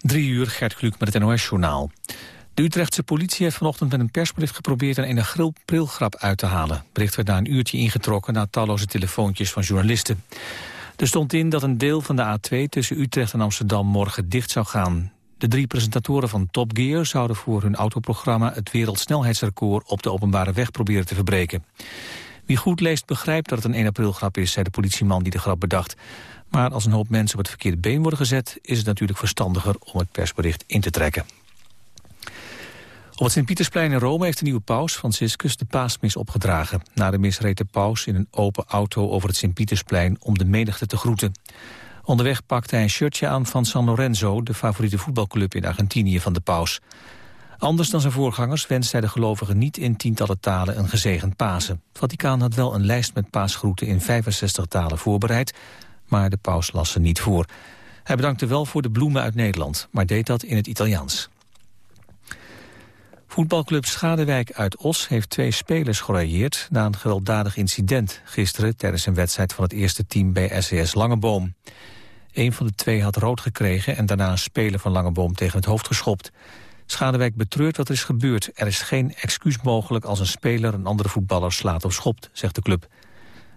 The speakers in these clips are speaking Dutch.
Drie uur, Gert Kluk met het NOS-journaal. De Utrechtse politie heeft vanochtend met een persbericht geprobeerd een ene prilgrap uit te halen. Bericht werd na een uurtje ingetrokken na talloze telefoontjes van journalisten. Er stond in dat een deel van de A2 tussen Utrecht en Amsterdam morgen dicht zou gaan. De drie presentatoren van Top Gear zouden voor hun autoprogramma het wereldsnelheidsrecord op de openbare weg proberen te verbreken. Wie goed leest begrijpt dat het een 1 april grap is, zei de politieman die de grap bedacht. Maar als een hoop mensen op het verkeerde been worden gezet... is het natuurlijk verstandiger om het persbericht in te trekken. Op het Sint-Pietersplein in Rome heeft de nieuwe paus, Franciscus, de paasmis opgedragen. Na de mis reed de paus in een open auto over het Sint-Pietersplein om de menigte te groeten. Onderweg pakte hij een shirtje aan van San Lorenzo, de favoriete voetbalclub in Argentinië van de paus. Anders dan zijn voorgangers wenst hij de gelovigen niet in tientallen talen een gezegend Pasen. Het Vaticaan had wel een lijst met paasgroeten in 65 talen voorbereid, maar de paus las ze niet voor. Hij bedankte wel voor de bloemen uit Nederland, maar deed dat in het Italiaans. Voetbalclub Schadewijk uit Os heeft twee spelers gerailleerd... na een gewelddadig incident gisteren tijdens een wedstrijd van het eerste team bij SES Langeboom. Een van de twee had rood gekregen en daarna een speler van Langeboom tegen het hoofd geschopt. Schadewijk betreurt wat er is gebeurd. Er is geen excuus mogelijk als een speler een andere voetballer slaat of schopt, zegt de club.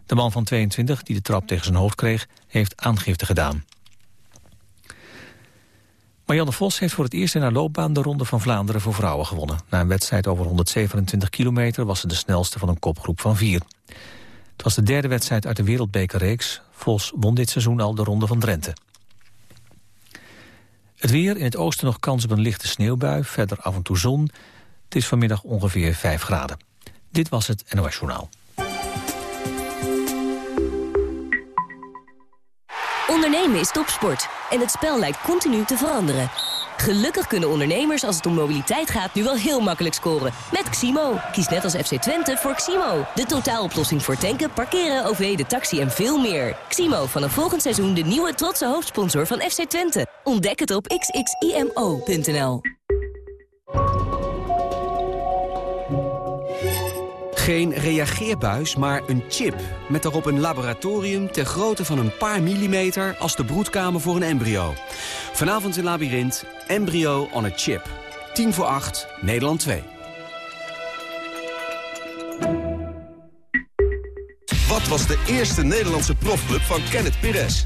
De man van 22, die de trap tegen zijn hoofd kreeg, heeft aangifte gedaan. Marianne Vos heeft voor het eerst in haar loopbaan de Ronde van Vlaanderen voor vrouwen gewonnen. Na een wedstrijd over 127 kilometer was ze de snelste van een kopgroep van vier. Het was de derde wedstrijd uit de wereldbekerreeks. Vos won dit seizoen al de Ronde van Drenthe. Het weer, in het oosten nog kans op een lichte sneeuwbui, verder af en toe zon. Het is vanmiddag ongeveer 5 graden. Dit was het NOS Journaal. Ondernemen is topsport en het spel lijkt continu te veranderen. Gelukkig kunnen ondernemers als het om mobiliteit gaat nu wel heel makkelijk scoren. Met Ximo. Kies net als FC Twente voor Ximo. De totaaloplossing voor tanken, parkeren, OV, de taxi en veel meer. Ximo, vanaf volgend seizoen de nieuwe trotse hoofdsponsor van FC Twente. Ontdek het op xximo.nl. Geen reageerbuis, maar een chip. Met daarop een laboratorium ter grootte van een paar millimeter... als de broedkamer voor een embryo. Vanavond in Labyrinth, embryo on a chip. 10 voor 8, Nederland 2. Wat was de eerste Nederlandse profclub van Kenneth Pires?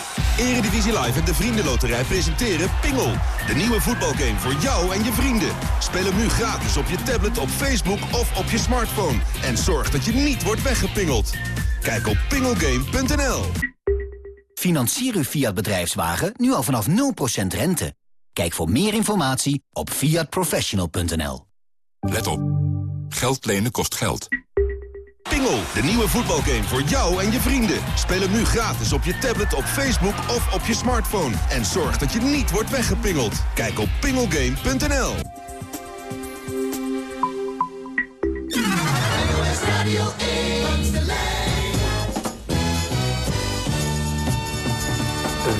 Eredivisie Live en de Vriendenloterij presenteren Pingel. De nieuwe voetbalgame voor jou en je vrienden. Speel hem nu gratis op je tablet, op Facebook of op je smartphone. En zorg dat je niet wordt weggepingeld. Kijk op pingelgame.nl. Financier uw Fiat bedrijfswagen nu al vanaf 0% rente. Kijk voor meer informatie op fiatprofessional.nl. Let op. Geld lenen kost geld. Pingel, de nieuwe voetbalgame voor jou en je vrienden. Speel hem nu gratis op je tablet, op Facebook of op je smartphone. En zorg dat je niet wordt weggepingeld. Kijk op pingelgame.nl.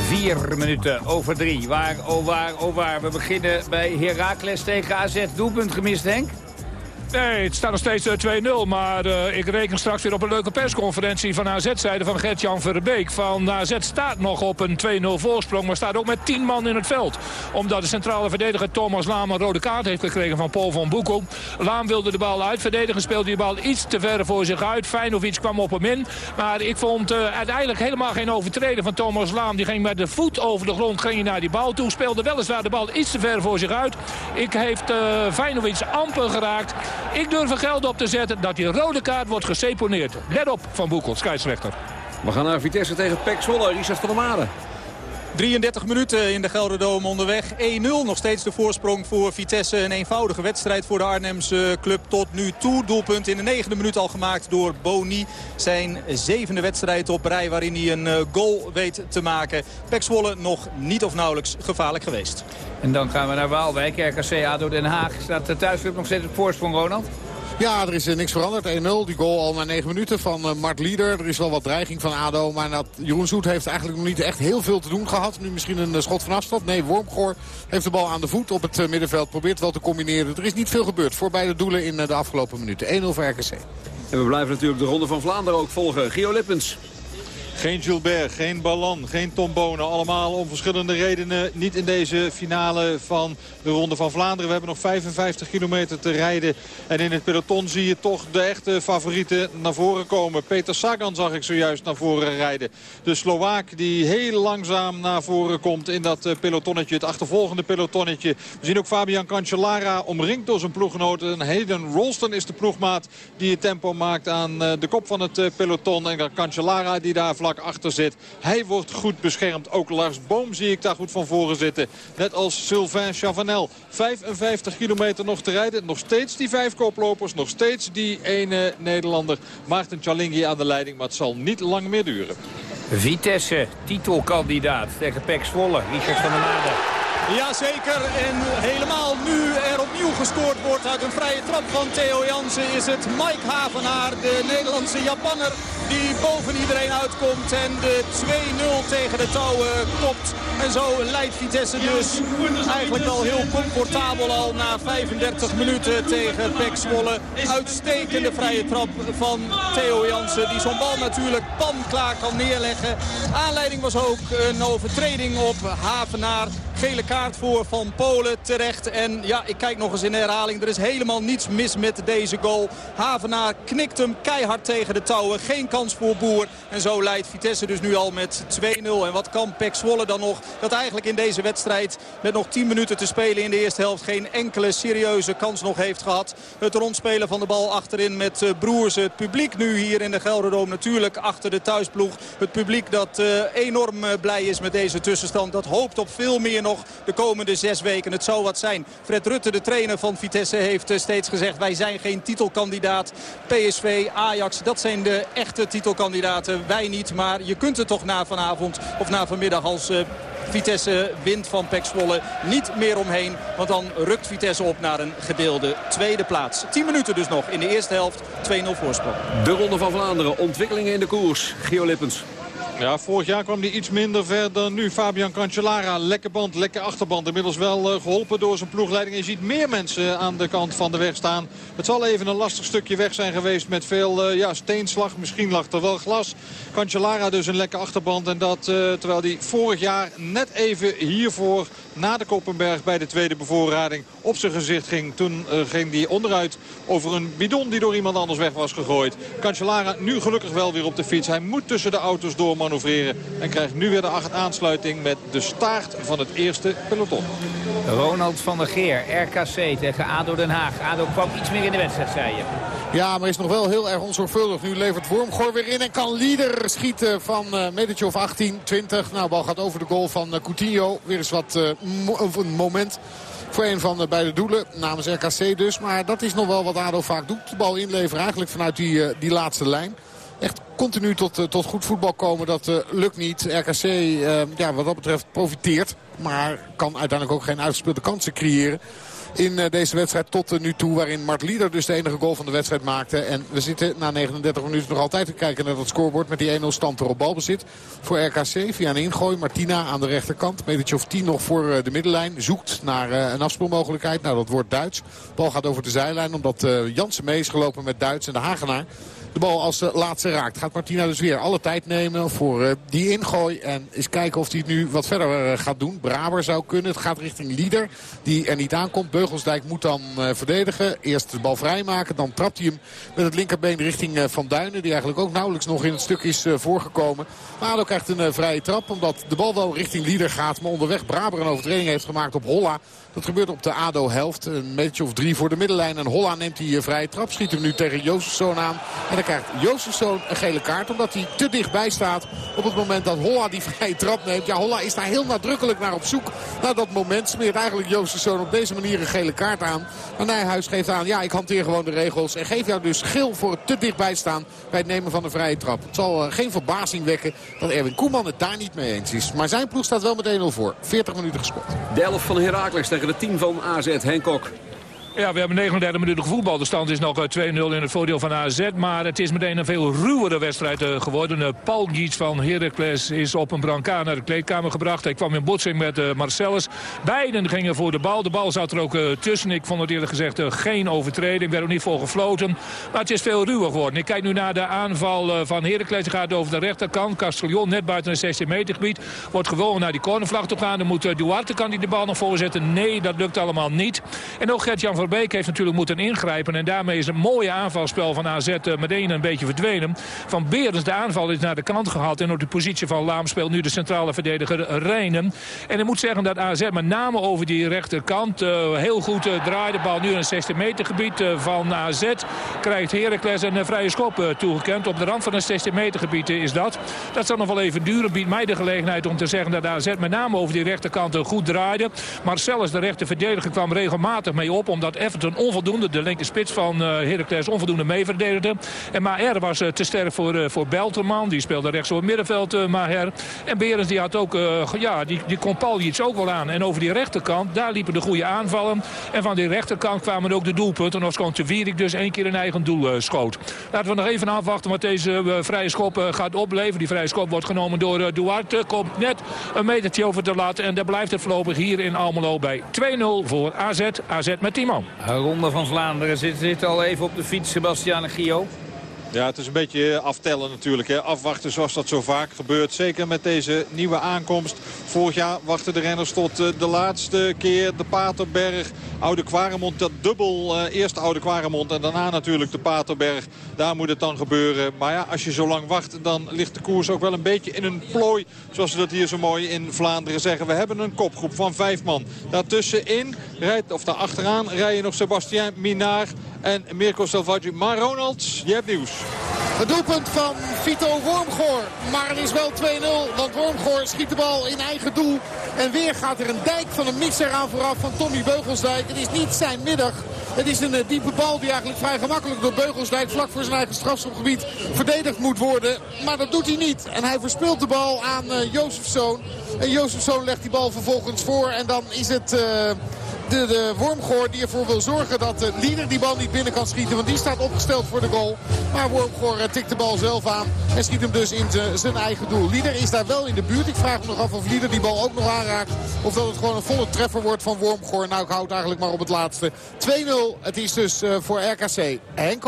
Vier minuten over drie. Waar, oh waar, oh waar. We beginnen bij Heracles tegen AZ. Doelpunt gemist, Henk? Nee, het staat nog steeds 2-0. Eh, maar uh, ik reken straks weer op een leuke persconferentie van AZ-zijde van Gert-Jan Verbeek. Van AZ staat nog op een 2-0 voorsprong, maar staat ook met 10 man in het veld. Omdat de centrale verdediger Thomas Laam een rode kaart heeft gekregen van Paul van Boekel. Laam wilde de bal uitverdedigen, speelde die bal iets te ver voor zich uit. Feinovic kwam op hem in. Maar ik vond uh, uiteindelijk helemaal geen overtreden van Thomas Laam. Die ging met de voet over de grond ging naar die bal toe. Speelde weliswaar de bal iets te ver voor zich uit. Ik heeft uh, Feinovic amper geraakt. Ik durf er geld op te zetten dat die rode kaart wordt geseponeerd. Let op Van Boekel, scheidsrechter. We gaan naar Vitesse tegen Pek Zwolle. Richard van der Made. 33 minuten in de Gelderdoom onderweg. 1-0 nog steeds de voorsprong voor Vitesse. Een eenvoudige wedstrijd voor de Arnhemse club tot nu toe. Doelpunt in de negende minuut al gemaakt door Boni. Zijn zevende wedstrijd op rij waarin hij een eh, goal weet te maken. Pek Zwolle nog niet of nauwelijks gevaarlijk geweest. En dan gaan we naar Waalwijk. RKC ADO Den Haag. Staat de thuisclub nog steeds op voorsprong, Ronald? Ja, er is niks veranderd. 1-0. Die goal al na 9 minuten van Mart Lieder. Er is wel wat dreiging van ADO. Maar dat, Jeroen Zoet heeft eigenlijk nog niet echt heel veel te doen gehad. Nu misschien een schot van afstand. Nee, Wormgoor heeft de bal aan de voet op het middenveld. Probeert wel te combineren. Er is niet veel gebeurd voor beide doelen in de afgelopen minuten. 1-0 voor RKC. En we blijven natuurlijk de Ronde van Vlaanderen ook volgen. Gio Lippens. Geen Gilbert, geen Ballan, geen Tom Bonen. Allemaal om verschillende redenen niet in deze finale van de Ronde van Vlaanderen. We hebben nog 55 kilometer te rijden. En in het peloton zie je toch de echte favorieten naar voren komen. Peter Sagan zag ik zojuist naar voren rijden. De Slovaak die heel langzaam naar voren komt in dat eh, pelotonnetje. Het achtervolgende pelotonnetje. We zien ook Fabian Cancellara omringd door zijn ploeggenoten. Hayden Rolston is de ploegmaat die het tempo maakt aan eh, de kop van het eh, peloton. En Cancellara die daar vlak achter zit. Hij wordt goed beschermd. Ook Lars Boom zie ik daar goed van voren zitten. Net als Sylvain Chavanel. 55 kilometer nog te rijden. Nog steeds die vijf koplopers. Nog steeds die ene Nederlander. Maarten Chalingi aan de leiding. Maar het zal niet lang meer duren. Vitesse, titelkandidaat tegen Pek Zwolle. Richard van der Maden. Jazeker. En helemaal nu er opnieuw gescoord wordt uit een vrije trap van Theo Jansen... is het Mike Havenaar, de Nederlandse Japanner, die boven iedereen uitkomt... en de 2-0 tegen de touwen kopt. En zo leidt Vitesse dus eigenlijk al heel comfortabel al na 35 minuten tegen Pek Zwolle. Uitstekende vrije trap van Theo Jansen, die zo'n bal natuurlijk panklaar kan neerleggen. Aanleiding was ook een overtreding op Havenaar. Gele kaart voor Van Polen terecht. En ja, ik kijk nog eens in de herhaling. Er is helemaal niets mis met deze goal. Havenaar knikt hem keihard tegen de touwen. Geen kans voor Boer. En zo leidt Vitesse dus nu al met 2-0. En wat kan Pek Zwolle dan nog? Dat eigenlijk in deze wedstrijd met nog 10 minuten te spelen in de eerste helft... geen enkele serieuze kans nog heeft gehad. Het rondspelen van de bal achterin met eh, Broers. Het publiek nu hier in de Gelderdoom natuurlijk achter de thuisploeg. Het publiek dat uh, enorm uh, blij is met deze tussenstand. Dat hoopt op veel meer nog de komende zes weken. Het zou wat zijn. Fred Rutte, de trainer van Vitesse, heeft eh, steeds gezegd... wij zijn geen titelkandidaat. PSV, Ajax, dat zijn de echte titelkandidaten. Wij niet, maar je kunt er toch na vanavond of na vanmiddag als... Uh, Vitesse wint van Pek Zwolle niet meer omheen. Want dan rukt Vitesse op naar een gedeelde tweede plaats. 10 minuten dus nog in de eerste helft. 2-0 voorsprong. De Ronde van Vlaanderen. Ontwikkelingen in de koers. Gio Lippens. Ja, vorig jaar kwam hij iets minder ver dan nu. Fabian Cancellara, lekker band, lekker achterband. Inmiddels wel uh, geholpen door zijn ploegleiding. Je ziet meer mensen aan de kant van de weg staan. Het zal even een lastig stukje weg zijn geweest met veel uh, ja, steenslag. Misschien lag er wel glas. Cancellara dus een lekker achterband. En dat uh, terwijl hij vorig jaar net even hiervoor na de Koppenberg bij de tweede bevoorrading op zijn gezicht ging. Toen ging hij onderuit over een bidon die door iemand anders weg was gegooid. Cancellara nu gelukkig wel weer op de fiets. Hij moet tussen de auto's door manoeuvreren. En krijgt nu weer de aansluiting met de staart van het eerste peloton. Ronald van der Geer, RKC tegen ADO Den Haag. ADO kwam iets meer in de wedstrijd, zei je. Ja, maar is nog wel heel erg onzorgvuldig. Nu levert Wormgoor weer in en kan Lieder schieten van uh, metertje of 18, 20. Nou, bal gaat over de goal van uh, Coutinho. Weer eens wat uh, mo een moment voor een van de beide doelen. Namens RKC dus. Maar dat is nog wel wat ADO vaak doet. De bal inleveren eigenlijk vanuit die, die laatste lijn. Echt continu tot, tot goed voetbal komen, dat lukt niet. RKC, ja, wat dat betreft, profiteert. Maar kan uiteindelijk ook geen uitgespeelde kansen creëren in deze wedstrijd tot nu toe. Waarin Mart Lieder dus de enige goal van de wedstrijd maakte. En we zitten na 39 minuten nog altijd te kijken naar dat scorebord. Met die 1-0 stand er op balbezit voor RKC. Via een ingooi. Martina aan de rechterkant. Metertje of 10 nog voor de middenlijn. Zoekt naar een afspeelmogelijkheid. Nou, dat wordt Duits. Bal gaat over de zijlijn omdat Jansen mee is gelopen met Duits en de Hagenaar de bal als laatste raakt. Gaat Martina dus weer alle tijd nemen voor uh, die ingooi. En eens kijken of hij het nu wat verder uh, gaat doen. Braber zou kunnen. Het gaat richting Lieder. Die er niet aankomt. Beugelsdijk moet dan uh, verdedigen. Eerst de bal vrijmaken. Dan trapt hij hem met het linkerbeen richting Van Duinen. Die eigenlijk ook nauwelijks nog in het stuk is voorgekomen. Ook krijgt een vrije trap. Omdat de bal wel richting Lieder gaat. Maar onderweg Braber een overtreding heeft gemaakt op Holla. Dat gebeurt op de ADO-helft. Een metertje of drie voor de middenlijn. En Holla neemt die vrije trap. Schiet hem nu tegen Jozefzoon aan. Dan krijgt Jozefzoon een gele kaart. Omdat hij te dichtbij staat op het moment dat Holla die vrije trap neemt. Ja, Holla is daar heel nadrukkelijk naar op zoek. Naar dat moment smeert eigenlijk Jozefzoon op deze manier een gele kaart aan. Maar Nijhuis geeft aan, ja, ik hanteer gewoon de regels. En geef jou dus geel voor het te dichtbij staan bij het nemen van een vrije trap. Het zal uh, geen verbazing wekken dat Erwin Koeman het daar niet mee eens is. Maar zijn ploeg staat wel met 1-0 voor. 40 minuten gespeeld. De 11 van Heracles tegen de 10 van AZ Henkok. Ja, we hebben 39 minuten gevoetbal. De stand is nog 2-0 in het voordeel van AZ. Maar het is meteen een veel ruwere wedstrijd geworden. Paul Giets van Heracles is op een brancard naar de kleedkamer gebracht. Hij kwam in botsing met Marcellus. Beiden gingen voor de bal. De bal zat er ook tussen. Ik vond het eerlijk gezegd geen overtreding. Ik werd ook niet voor gefloten. Maar het is veel ruwer geworden. Ik kijk nu naar de aanval van Heracles. Hij gaat over de rechterkant. Castellon net buiten het 16 meter gebied. Wordt gewoon naar die cornervlag toe gaan. Dan moet Duarte kan die de bal nog voorzetten. Nee, dat lukt allemaal niet. En ook Gert-Jan Verbeek heeft natuurlijk moeten ingrijpen. En daarmee is een mooie aanvalspel van AZ eh, meteen een beetje verdwenen. Van Berens, de aanval is naar de kant gehaald. En op de positie van Laam speelt nu de centrale verdediger Rijnen. En ik moet zeggen dat AZ met name over die rechterkant uh, heel goed uh, draait. De bal nu in het 16 meter gebied van AZ. Krijgt Heracles een vrije schop toegekend. Op de rand van het 16 meter gebied is dat. Dat zal nog wel even duren. Biedt mij de gelegenheid om te zeggen dat AZ met name over die rechterkant goed draaide. Marcellus, de rechter verdediger, kwam regelmatig mee op. Omdat Everton onvoldoende, de linker spits van uh, Heracles, onvoldoende meeverdedigde. En Maher was uh, te sterk voor, uh, voor Belterman. Die speelde rechts op het middenveld, Maher. En Berens die had ook, ja, die, die kon iets ook wel aan. En over die rechterkant, daar liepen de goede aanvallen. En van die rechterkant kwamen ook de doelpunten. Als Kontje Wierik dus één keer een eigen doel schoot. Laten we nog even afwachten wat deze vrije schop gaat opleveren. Die vrije schop wordt genomen door Duarte. Komt net een metertje over te laten. En daar blijft het voorlopig hier in Almelo bij 2-0 voor AZ. AZ met 10 man. Ronde van Vlaanderen zit, zit al even op de fiets, Sebastian Gio. Ja, het is een beetje aftellen natuurlijk. Hè. Afwachten zoals dat zo vaak gebeurt. Zeker met deze nieuwe aankomst. Vorig jaar wachten de renners tot uh, de laatste keer. De Paterberg, Oude Kwaremond. Dat dubbel. Uh, eerst Oude Kwaremond en daarna natuurlijk de Paterberg. Daar moet het dan gebeuren. Maar ja, als je zo lang wacht, dan ligt de koers ook wel een beetje in een plooi. Zoals ze dat hier zo mooi in Vlaanderen zeggen. We hebben een kopgroep van vijf man. Daartussenin rijdt, of daar achteraan rijden nog Sebastien Minard en Mirko Salvaggi. Maar Ronald, je hebt nieuws. Het doelpunt van Vito Wormgoor. Maar het is wel 2-0, want Wormgoor schiet de bal in eigen doel. En weer gaat er een dijk van een misser aan vooraf van Tommy Beugelsdijk. Het is niet zijn middag. Het is een eh, diepe bal die eigenlijk vrij gemakkelijk door Beugelsdijk... vlak voor zijn eigen strafschopgebied verdedigd moet worden. Maar dat doet hij niet. En hij verspeelt de bal aan uh, Jozefzoon. En Jozefzoon legt die bal vervolgens voor. En dan is het... Uh, de, Wormgoor die ervoor wil zorgen dat de die bal niet binnen kan schieten. Want die staat opgesteld voor de goal. Maar Wormgoor eh, tikt de bal zelf aan en schiet hem dus in zijn eigen doel. Lieder is daar wel in de buurt. Ik vraag me nog af of Lieder die bal ook nog aanraakt. Of dat het gewoon een volle treffer wordt van Wormgoor. Nou, ik houd eigenlijk maar op het laatste. 2-0. Het is dus uh, voor RKC Henk.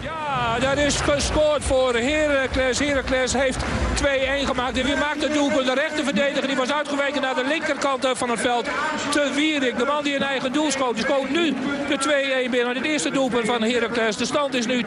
Ja, dat is gescoord voor Heracles. Heracles heeft 2-1 gemaakt. En wie maakt het doelpunt? De rechterverdediger die was uitgeweken naar de linkerkant van het veld. Te Wierik, de man die een eigen doel schoot. Die schoot nu de 2-1 binnen. Het eerste doelpunt van Heracles. De stand is nu 2-1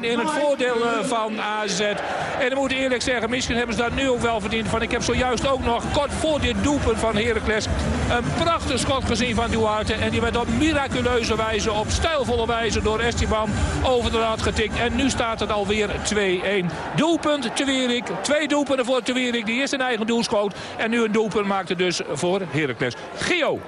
in het voordeel eh, van AZ. En ik moet eerlijk zeggen, misschien hebben ze dat nu ook wel verdiend. Van ik heb zojuist ook nog kort voor dit doelpunt van Heracles... een prachtig schot gezien van Duarte. En die werd op miraculeuze wijze, op stijlvolle wijze door Esteban over de getikt. En nu staat het alweer 2-1. Doelpunt Twierik. Twee doelpunten voor Twierik. Die eerst een eigen doel schoot. En nu een doelpunt maakte dus voor Heracles. Gio.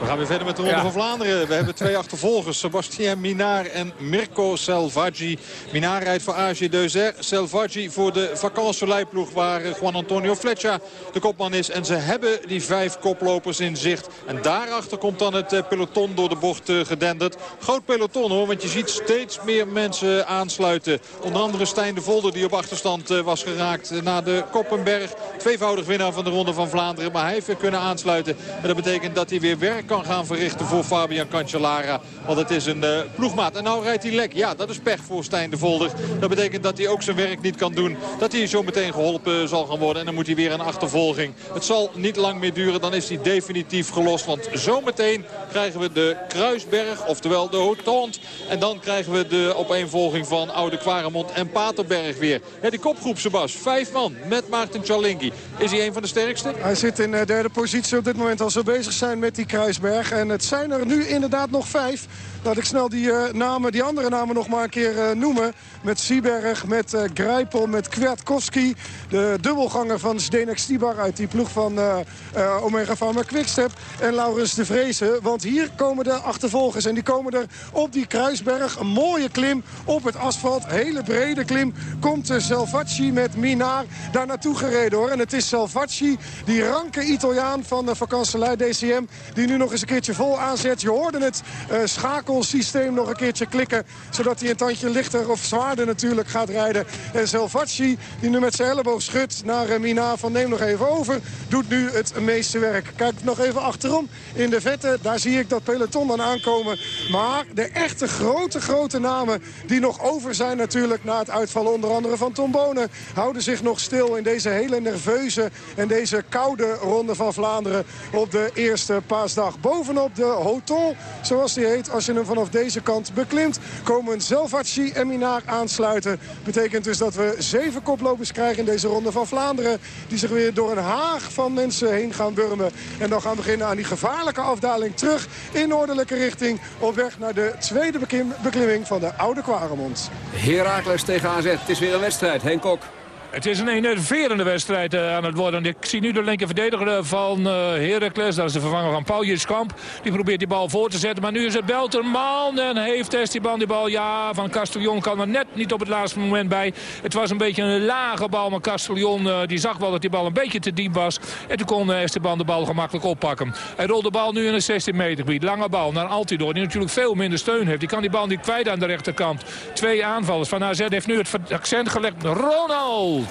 We gaan weer verder met de Ronde van Vlaanderen. We hebben twee achtervolgers. Sebastien Minard en Mirko Selvaggi. Minard rijdt voor AG Deuzer. Selvaggi voor de vakantieleiploeg waar Juan Antonio Fletcher de kopman is. En ze hebben die vijf koplopers in zicht. En daarachter komt dan het eh, peloton door de bocht eh, gedenderd. Groot peloton hoor, want je ziet steeds meer mensen aansluiten. Onder andere Stijn de Volder die op achterstand eh, was geraakt na de Koppenberg. Tweevoudig winnaar van de Ronde van Vlaanderen. Maar hij heeft kunnen aansluiten. En dat betekent dat hij weer werk gaan verrichten voor Fabian Cancellara. Want het is een uh, ploegmaat. En nou rijdt hij lek. Ja, dat is pech voor Stijn de Volder. Dat betekent dat hij ook zijn werk niet kan doen. Dat hij zo meteen geholpen zal gaan worden. En dan moet hij weer een achtervolging. Het zal niet lang meer duren. Dan is hij definitief gelost. Want zometeen krijgen we de Kruisberg. Oftewel de Hotond. En dan krijgen we de opeenvolging van Oude Kwaremond en Paterberg weer. Ja, die kopgroep, Sebas. Vijf man met Maarten Chalingi. Is hij een van de sterkste? Hij zit in derde positie op dit moment als we bezig zijn met die Kruisberg. En het zijn er nu inderdaad nog vijf. Laat ik snel die, namen, die andere namen nog maar een keer noemen. Met Sieberg, met Grijpel, met Kwiatkowski. De dubbelganger van Zdenek Stibar uit die ploeg van Omega Pharma Quickstep. En Laurens de Vreese. Want hier komen de achtervolgers. En die komen er op die Kruisberg. Een mooie klim op het asfalt. Hele brede klim. Komt Selvacci met Minar daar naartoe gereden hoor. En het is Salvacci, die ranke Italiaan van de vakantselij DCM... die nu nog eens een keertje vol aanzet. Je hoorde het uh, schakelsysteem nog een keertje klikken... zodat hij een tandje lichter of zwaarder natuurlijk gaat rijden. En Salvacci, die nu met zijn elleboog schudt naar uh, Mina van neem nog even over... doet nu het meeste werk. Kijk nog even achterom in de vette. Daar zie ik dat peloton dan aankomen. Maar de echte grote, grote namen die nog over zijn natuurlijk... na het uitvallen onder andere van Tom Bonen... houden zich nog stil in deze hele nerveuze en deze koude ronde van Vlaanderen op de eerste paasdag. Bovenop de Hotel, zoals die heet, als je hem vanaf deze kant beklimt, komen Zelvaci en Minaar aansluiten. Betekent dus dat we zeven koplopers krijgen in deze ronde van Vlaanderen. Die zich weer door een haag van mensen heen gaan burmen. En dan gaan beginnen aan die gevaarlijke afdaling terug in noordelijke richting. Op weg naar de tweede beklimming van de Oude Kwaremond. Herakles tegen AZ. Het is weer een wedstrijd. Henk Kok. Het is een enerverende wedstrijd uh, aan het worden. Ik zie nu de linker verdediger van uh, Heracles. Dat is de vervanger van Paul Kamp. Die probeert die bal voor te zetten. Maar nu is het Belterman. En heeft Esteban die bal. Ja, van Castellon kan er net niet op het laatste moment bij. Het was een beetje een lage bal. Maar Castellon die zag wel dat die bal een beetje te diep was. En toen kon Esteban de bal gemakkelijk oppakken. Hij rolt de bal nu in een 16 meter gebied. Lange bal naar Altidor. Die natuurlijk veel minder steun heeft. Die kan die bal niet kwijt aan de rechterkant. Twee aanvallers van AZ heeft nu het accent gelegd. Ronald.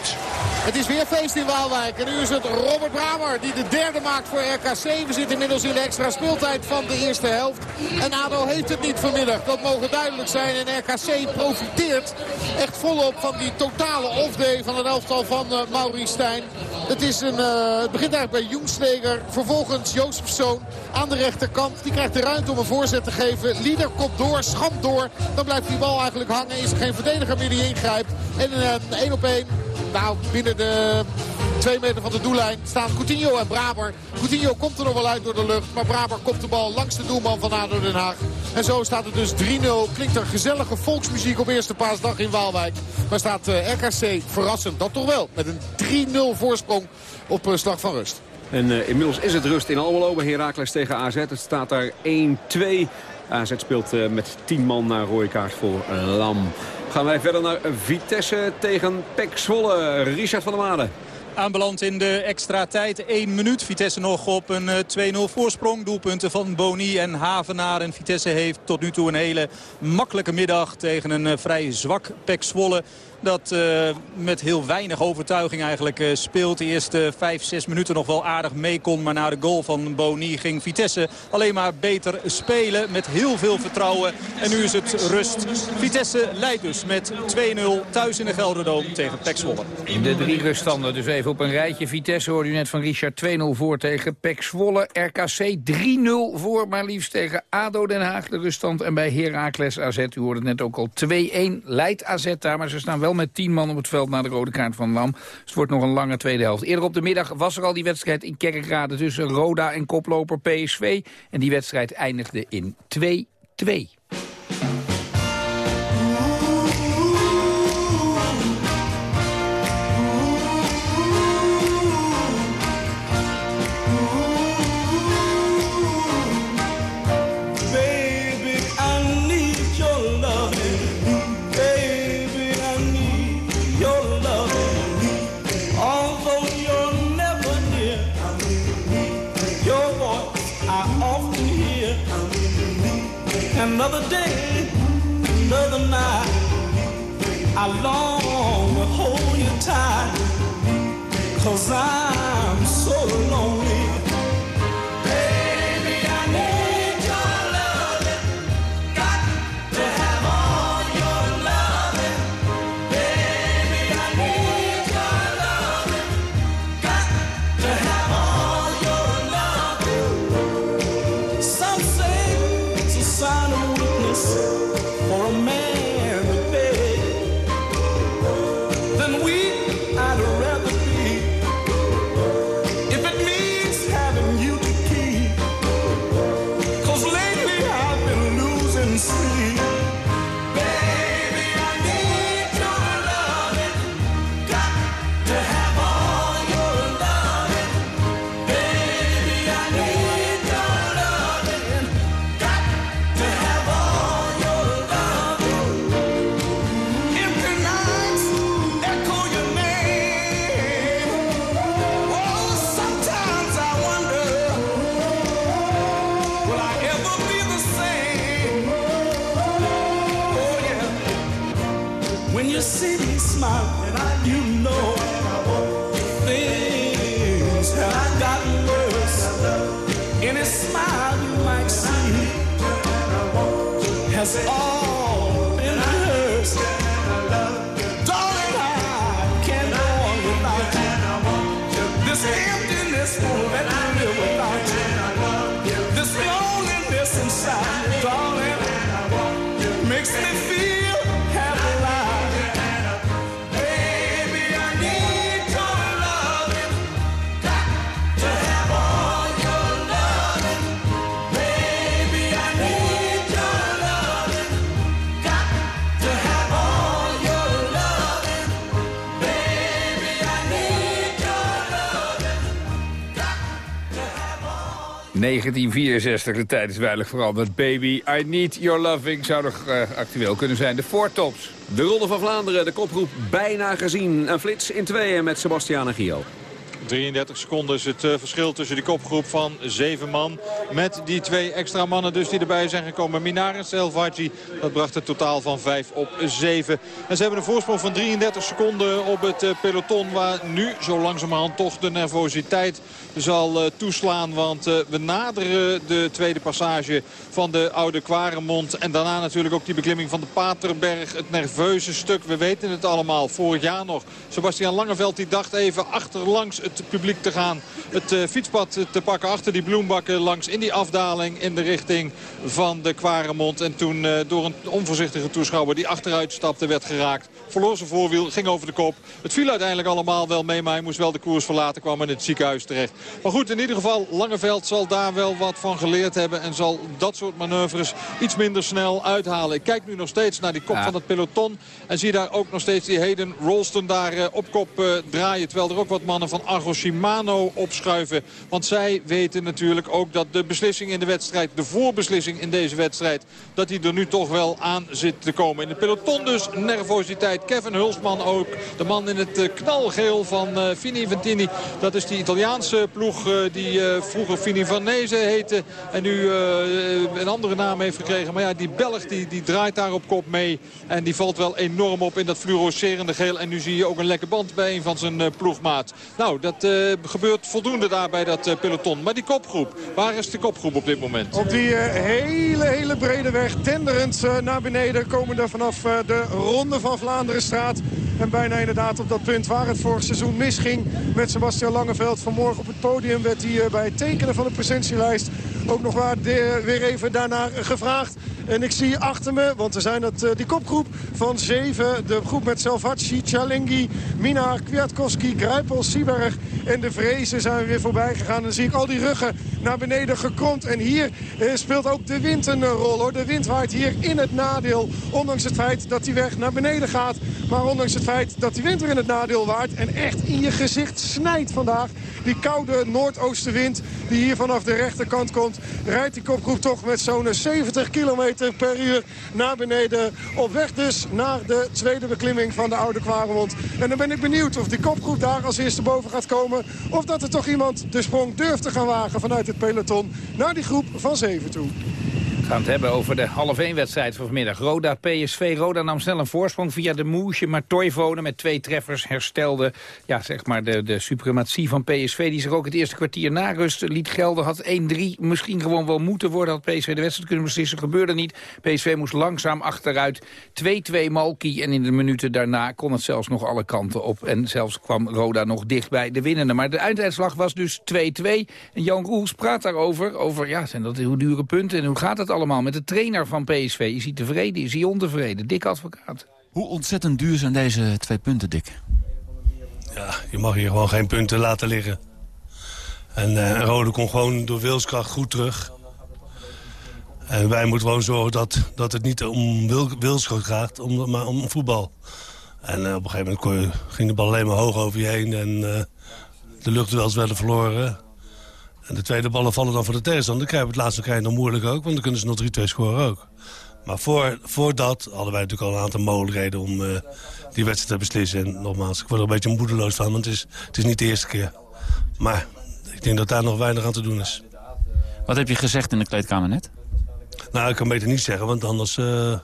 Het is weer feest in Waalwijk. En nu is het Robert Bramer die de derde maakt voor RKC. We zitten inmiddels in de extra speeltijd van de eerste helft. En ADO heeft het niet vanmiddag. Dat mogen duidelijk zijn. En RKC profiteert echt volop van die totale off-day van het elftal van uh, Maurice Stijn. Het, is een, uh, het begint eigenlijk bij Joensleger. Vervolgens Jozefzoon aan de rechterkant. Die krijgt de ruimte om een voorzet te geven. Lieder komt door, schampt door. Dan blijft die bal eigenlijk hangen. Is er geen verdediger meer die ingrijpt. En een 1 op 1 nou, binnen de twee meter van de doellijn staan Coutinho en Braber. Coutinho komt er nog wel uit door de lucht. Maar Braber kopt de bal langs de doelman van ADO Den Haag. En zo staat het dus 3-0. Klinkt er gezellige volksmuziek op eerste paasdag in Waalwijk. Maar staat eh, RKC verrassend. Dat toch wel. Met een 3-0 voorsprong op uh, slag van rust. En uh, inmiddels is het rust in Almelo bij Heracles tegen AZ. Het staat daar 1-2. AZ speelt met 10 man naar rode kaart voor Lam. Gaan wij verder naar Vitesse tegen Pek Zwolle. Richard van der Made. Aanbeland in de extra tijd. 1 minuut. Vitesse nog op een 2-0 eh, voorsprong. Doelpunten van Boni en Havenaar. En Vitesse heeft tot nu toe een hele makkelijke middag tegen een eh, vrij zwak Pek Zwolle. Dat uh, met heel weinig overtuiging eigenlijk uh, speelt. De eerste 5, 6 minuten nog wel aardig mee kon. Maar na de goal van Boni ging Vitesse alleen maar beter spelen. Met heel veel vertrouwen. En nu is het rust. Vitesse leidt dus met 2-0 thuis in de Gelderdoom tegen Pek Zwolle. De drie ruststanden dus even op een rijtje. Vitesse hoorde u net van Richard 2-0 voor tegen Pek Zwolle. RKC 3-0 voor maar liefst tegen ADO Den Haag de ruststand. En bij Heracles AZ, u hoorde het net ook al 2-1 leidt AZ daar. Maar ze staan wel met 10 man op het veld na de rode kaart van Lam. Dus het wordt nog een lange tweede helft. Eerder op de middag was er al die wedstrijd in Kerkrade tussen Roda en koploper PSV. En die wedstrijd eindigde in 2-2. I long 1964, de tijd is weinig veranderd. Baby, I need your loving zou nog eh, actueel kunnen zijn. De voortops. De Ronde van Vlaanderen, de kopgroep bijna gezien. Een flits in tweeën met Sebastian en Gio. 33 seconden is het eh, verschil tussen die kopgroep van 7 man. Met die twee extra mannen dus die erbij zijn gekomen. Minar en Selvaci, dat bracht het totaal van 5 op 7. En ze hebben een voorsprong van 33 seconden op het eh, peloton. Waar nu zo langzamerhand toch de nervositeit zal eh, toeslaan. Want we naderen de tweede passage van de Oude Kwaremond. En daarna natuurlijk ook die beklimming van de Paterberg. Het nerveuze stuk, we weten het allemaal. Vorig jaar nog. Sebastian Langeveld die dacht even achterlangs het publiek te gaan. Het uh, fietspad te pakken achter die bloembakken langs in die afdaling in de richting van de Kwaremond. En toen uh, door een onvoorzichtige toeschouwer die achteruit stapte werd geraakt. Verloor zijn voorwiel, ging over de kop. Het viel uiteindelijk allemaal wel mee, maar hij moest wel de koers verlaten. Kwam in het ziekenhuis terecht. Maar goed, in ieder geval, Langeveld zal daar wel wat van geleerd hebben. En zal dat soort manoeuvres iets minder snel uithalen. Ik kijk nu nog steeds naar die kop ja. van het peloton. En zie daar ook nog steeds die Hayden Rolston daar uh, op kop draaien. Terwijl er ook wat mannen van Argo Shimano opschuiven. Want zij weten natuurlijk ook dat de beslissing in de wedstrijd, de voorbeslissing in deze wedstrijd, dat die er nu toch wel aan zit te komen. In de peloton dus nervositeit. Kevin Hulsman ook, de man in het knalgeel van uh, Fini Ventini. Dat is die Italiaanse ploeg uh, die vroeger Fini Vanese heette en nu een andere naam heeft gekregen. Maar ja, die Belg die, die draait daar op kop mee en die valt wel enorm op in dat fluorescerende geel. En nu zie je ook een lekke band bij een van zijn ploegmaat. Nou, dat gebeurt voldoende daar bij dat peloton. Maar die kopgroep, waar is de kopgroep op dit moment? Op die hele, hele brede weg, tenderend naar beneden... komen er vanaf de Ronde van Vlaanderenstraat. En bijna inderdaad op dat punt waar het vorig seizoen misging... met Sebastian Langeveld. Vanmorgen op het podium werd hij bij het tekenen van de presentielijst... ook nog waar de, weer even daarna gevraagd. En ik zie achter me, want we zijn het, uh, die kopgroep van zeven. De groep met Selvaci, Chalingi, Mina, Kwiatkowski, Grijpel, Sieberg en de Vrezen zijn we weer voorbij gegaan. En dan zie ik al die ruggen naar beneden gekromd. En hier uh, speelt ook de wind een rol hoor. De wind waait hier in het nadeel. Ondanks het feit dat die weg naar beneden gaat. Maar ondanks het feit dat die wind weer in het nadeel waait. En echt in je gezicht snijdt vandaag. Die koude noordoostenwind die hier vanaf de rechterkant komt. Rijdt die kopgroep toch met zo'n 70 kilometer per uur naar beneden. Op weg dus naar de tweede beklimming van de Oude Kwaremond. En dan ben ik benieuwd of die kopgroep daar als eerste boven gaat komen. Of dat er toch iemand de sprong durft te gaan wagen vanuit peloton naar die groep van zeven toe. Gaan het hebben over de half 1 wedstrijd van vanmiddag. Roda PSV. Roda nam snel een voorsprong via de Moesje. Maar Toivonen met twee treffers herstelde ja, zeg maar de, de suprematie van PSV. Die zich ook het eerste kwartier na rust liet gelden. Had 1-3 misschien gewoon wel moeten worden. Had PSV de wedstrijd kunnen beslissen. Gebeurde niet. PSV moest langzaam achteruit. 2-2 Malki. En in de minuten daarna kon het zelfs nog alle kanten op. En zelfs kwam Roda nog dicht bij de winnende. Maar de einduitslag was dus 2-2. En Jan Roels praat daarover. Over ja, zijn dat hoe dure punten en hoe gaat het allemaal met de trainer van PSV. Is hij tevreden, is hij ontevreden? Dick Advocaat. Hoe ontzettend duur zijn deze twee punten, Dick? Ja, je mag hier gewoon geen punten laten liggen. En uh, Rode komt gewoon door wilskracht goed terug. En wij moeten gewoon zorgen dat, dat het niet om wil, wilskracht gaat, om, maar om voetbal. En uh, op een gegeven moment ging de bal alleen maar hoog over je heen. En uh, de luchtduels werden verloren. En de tweede ballen vallen dan voor de tegenstander. Dan krijgen we het laatste krijgen nog moeilijk ook. Want dan kunnen ze nog 3-2 scoren ook. Maar voor, voor dat hadden wij natuurlijk al een aantal mogelijkheden om uh, die wedstrijd te beslissen. En nogmaals, ik word er een beetje moedeloos van. Want het is, het is niet de eerste keer. Maar ik denk dat daar nog weinig aan te doen is. Wat heb je gezegd in de kleedkamer net? Nou, ik kan beter niet zeggen. Want anders uh,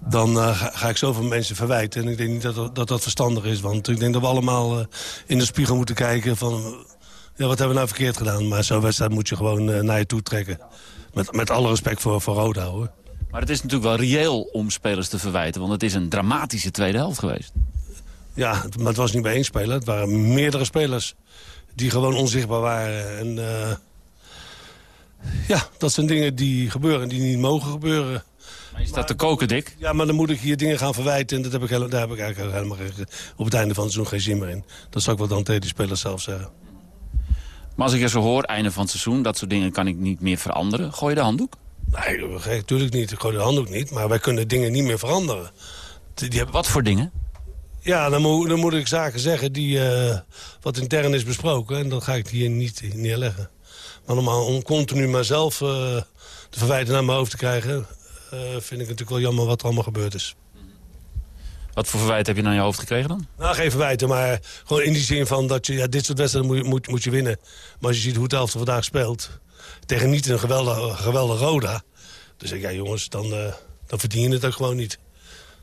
dan eh, ga, ik zoveel mensen verwijten. En ik denk niet dat dat, dat, dat verstandig is. Want ik denk dat we allemaal eh, in de spiegel moeten kijken van... Ja, wat hebben we nou verkeerd gedaan? Maar zo'n wedstrijd moet je gewoon eh, naar je toe trekken. Met, met alle respect voor, voor Roda, hoor. Maar het is natuurlijk wel reëel om spelers te verwijten. Want het is een dramatische tweede helft geweest. Ja, maar het was niet bij één speler. Het waren meerdere spelers die gewoon onzichtbaar waren. En eh, ja, dat zijn dingen die gebeuren en die niet mogen gebeuren. Maar je staat te koken, Dick. Ja, maar dan moet ik hier dingen gaan verwijten. En dat heb ik, daar heb ik eigenlijk helemaal op het einde van het seizoen geen zin meer in. Dat zal ik wel dan tegen die spelers zelf zeggen. Maar als ik je zo hoor, einde van het seizoen... dat soort dingen kan ik niet meer veranderen. Gooi je de handdoek? Nee, natuurlijk niet. Ik gooi de handdoek niet. Maar wij kunnen dingen niet meer veranderen. Die die hebben... Wat voor dingen? Ja, dan moet, dan moet ik zaken zeggen die eh, wat intern is besproken. En dat ga ik hier niet neerleggen. Maar om, om continu mijzelf eh de verwijten naar mijn hoofd te krijgen... eh, vind ik natuurlijk wel jammer wat er allemaal gebeurd is. Wat voor verwijt heb je naar je hoofd gekregen dan? Nou, geen verwijten, maar gewoon in die zin van dat je... Ja, dit soort wedstrijden moet, je- moet, moet je winnen. Maar als je ziet hoe het elftal vandaag speelt... tegen niet een geweldige, geweldige Roda... dan zeg ik, ja jongens, dan, eh, dan verdien je het ook gewoon niet.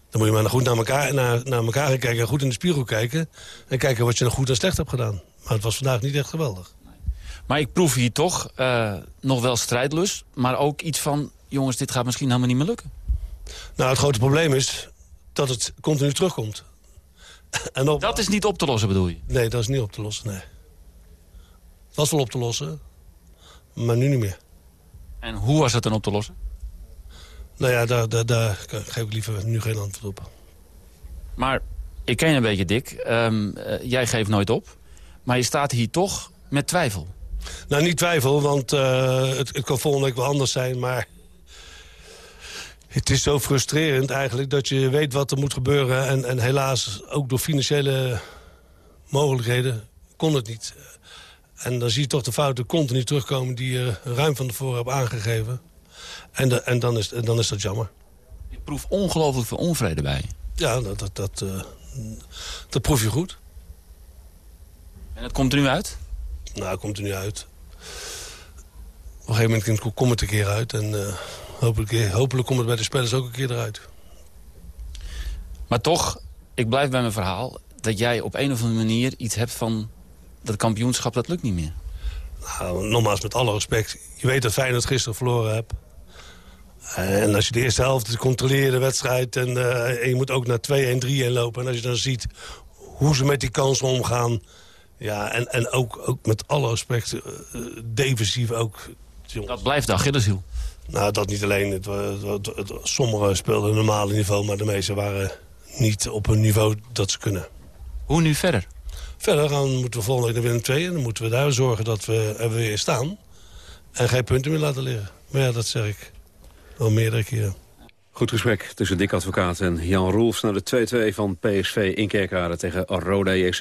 Dan moet je maar goed naar elkaar, naar, naar elkaar gaan kijken... en goed in de spiegel kijken... en kijken wat je nog goed en slecht hebt gedaan. Maar het was vandaag niet echt geweldig. Maar ik proef hier toch eh, nog wel strijdlust. Maar ook iets van, jongens, dit gaat misschien helemaal niet meer lukken. Nou, het grote probleem is dat het continu terugkomt. En op... Dat is niet op te lossen, bedoel je? Nee, dat is niet op te lossen, nee. Het was wel op te lossen, maar nu niet meer. En hoe was het dan op te lossen? Nou ja, daar, daar, daar geef ik liever nu geen antwoord op. Maar ik ken je een beetje, Dick. Ehm, eh, jij geeft nooit op. Maar je staat hier toch met twijfel. Nou, niet twijfel, want eh, het, het kan volgende week wel anders zijn, maar... Het is zo frustrerend eigenlijk dat je weet wat er moet gebeuren... en, en helaas ook door financiële mogelijkheden kon het niet. En dan zie je toch de fouten continu terugkomen die je ruim van tevoren hebt aangegeven. En, de, en, dan, is, en dan is dat jammer. Ik proef ongelooflijk veel onvrede bij je. Ja, dat, dat, dat, eh, dat proef je goed. En dat komt er nu uit? Nou, komt er nu uit. Op een gegeven moment komt het een keer uit. En eh, hopelijk, hopelijk komt het bij de spelers ook een keer eruit. Maar toch, ik blijf bij mijn verhaal... dat jij op een of andere manier iets hebt van... dat kampioenschap, dat lukt niet meer. Nou, nogmaals, met alle respect. Je weet dat Feyenoord gisteren verloren hebt. En als je de eerste helft controleert de wedstrijd... En, eh, en je moet ook naar 2-1, 3-1 lopen... en als je dan ziet hoe ze met die kansen omgaan... Ja, en, en ook, ook met alle respect, eh, eh, defensief ook. Dat blijft de Achilleshiel. Nou, dat niet alleen. Het, het, het, sommigen speelden een normale niveau... maar de meeste waren niet op een niveau dat ze kunnen. Hoe nu verder? Verder gaan, moeten we volgende week naar Willem 2... en dan moeten we daar zorgen dat we er weer staan... en geen punten meer laten liggen. Maar ja, dat zeg ik wel meerdere keren. Goed gesprek tussen Dick Advocaat en Jan Roelfs... naar de 2-2 van PSV in Kerkrade tegen Roda JC.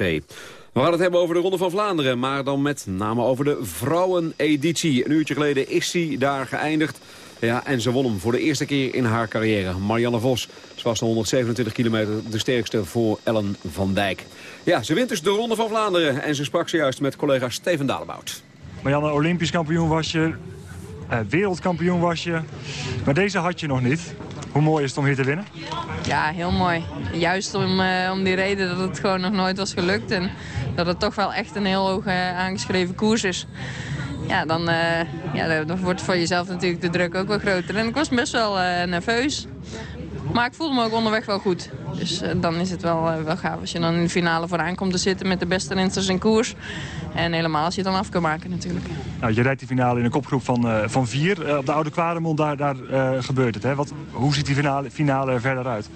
We gaan het hebben over de Ronde van Vlaanderen... maar dan met name over de vrouweneditie. Een uurtje geleden is hij daar geëindigd. Ja, en ze won hem voor de eerste keer in haar carrière. Marianne Vos. Ze was de 127 kilometer de sterkste voor Ellen van Dijk. Ja, ze wint dus de Ronde van Vlaanderen. En ze sprak zojuist met collega Steven Dalebout. Marianne, olympisch kampioen was je, eh, wereldkampioen was je. Maar deze had je nog niet. Hoe mooi is het om hier te winnen? Ja, heel mooi. Juist om, eh, om die reden dat het gewoon nog nooit was gelukt. En dat het toch wel echt een heel hoog eh, aangeschreven koers is. Ja, dan, eh, ja, dan wordt voor jezelf natuurlijk de druk ook wel groter. En ik was best wel nerveus. Maar ik voelde me ook onderweg wel goed. Dus eh, dan is het wel, eh, wel gaaf als je dan in de finale vooraan komt te zitten met de beste rensters in koers. En helemaal als je het dan af kan maken natuurlijk. Nou, je rijdt die finale in een kopgroep van, eh, van vier. Op de Oude Kwaremond, daar, daar gebeurt het. Hè? Wat, hoe ziet die finale, finale er verder uit?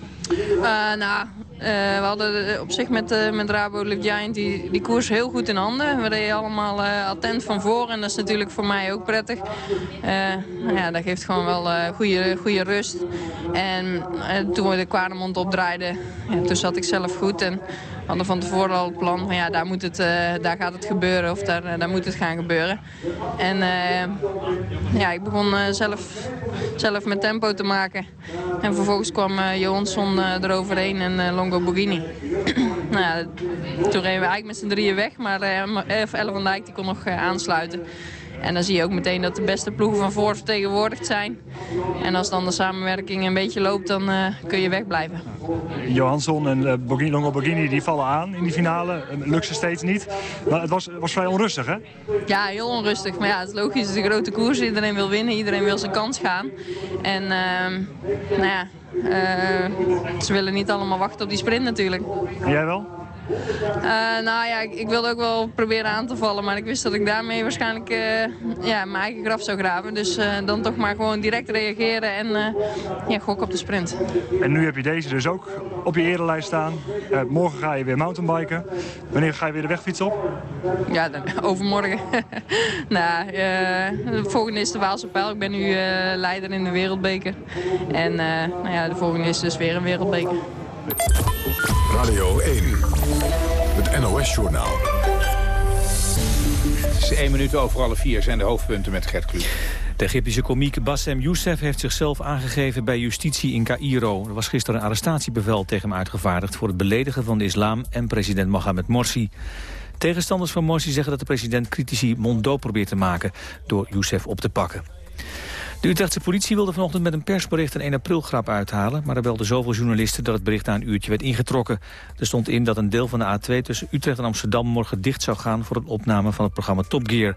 Nou, we hadden op zich met, met Rabo Live Giant die, die koers heel goed in handen. We reden allemaal attent van voor en dat is natuurlijk voor mij ook prettig. Nou ja, dat geeft gewoon wel goede, goede rust. En eh, toen we de Kwaremond opdraaiden, ja, toen zat ik zelf goed. En we hadden van tevoren al het plan van ja, daar, moet het, eh, daar gaat het gebeuren of daar, eh, daar moet het gaan gebeuren. En ja, ik begon zelf, zelf met tempo te maken. En vervolgens kwam Johansson eroverheen en Longo Borghini. nou ja, toen reden we eigenlijk met z'n drieën weg, maar Ma- Ellen van Dijk die kon nog aansluiten. En dan zie je ook meteen dat de beste ploegen van voor vertegenwoordigd zijn. En als dan de samenwerking een beetje loopt, dan kun je wegblijven. Johansson en uh, Longo Borghini die vallen aan in die finale. Lukt ze steeds niet. Maar het was, was vrij onrustig, hè? Ja, heel onrustig. Maar ja, het is logisch. Het is een grote koers. Iedereen wil winnen. Iedereen wil zijn kans gaan. En uh, nou ja, uh, ze willen niet allemaal wachten op die sprint natuurlijk. En jij wel? Uh, nou ja, ik, ik, wilde ook wel proberen aan te vallen. Maar ik wist dat ik daarmee waarschijnlijk uh, ja, mijn eigen graf zou graven. Dus uh, dan toch maar gewoon direct reageren en ja, gok op de sprint. En nu heb je deze dus ook op je erelijst staan. morgen ga je weer mountainbiken. Wanneer ga je weer de wegfiets op? Ja, dan, overmorgen. nou, de volgende is de Waalse Pijl. Ik ben nu leider in de wereldbeker. En nou ja, de volgende is dus weer een wereldbeker. Radio 1, het NOS-journaal. Het is één minuut over alle vier zijn de hoofdpunten met Gert Kluk. De Egyptische komiek Bassem Youssef heeft zichzelf aangegeven bij justitie in Cairo. Er was gisteren een arrestatiebevel tegen hem uitgevaardigd... voor het beledigen van de islam en president Mohamed Morsi. Tegenstanders van Morsi zeggen dat de president critici monddood probeert te maken... door Youssef op te pakken. De Utrechtse politie wilde vanochtend met een persbericht een 1 april grap uithalen, maar er belden zoveel journalisten dat het bericht na een uurtje werd ingetrokken. Er stond in dat een deel van de A2 tussen Utrecht en Amsterdam morgen dicht zou gaan voor een opname van het programma Top Gear.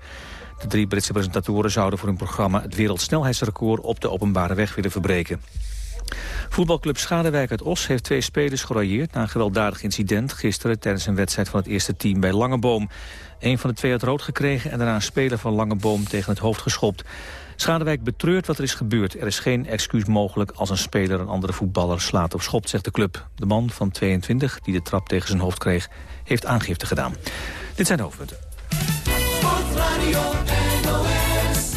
De drie Britse presentatoren zouden voor hun programma het wereldsnelheidsrecord op de openbare weg willen verbreken. Voetbalclub Schadewijk uit Os heeft twee spelers gerooieerd... na een gewelddadig incident gisteren tijdens een wedstrijd van het eerste team bij Langeboom. Een van de twee had rood gekregen en daarna een speler van Langeboom tegen het hoofd geschopt. Schadewijk betreurt wat er is gebeurd. Er is geen excuus mogelijk als een speler een andere voetballer slaat of schopt, zegt de club. De man van 22, die de trap tegen zijn hoofd kreeg, heeft aangifte gedaan. Dit zijn de hoofdpunten. Sportradio NOS,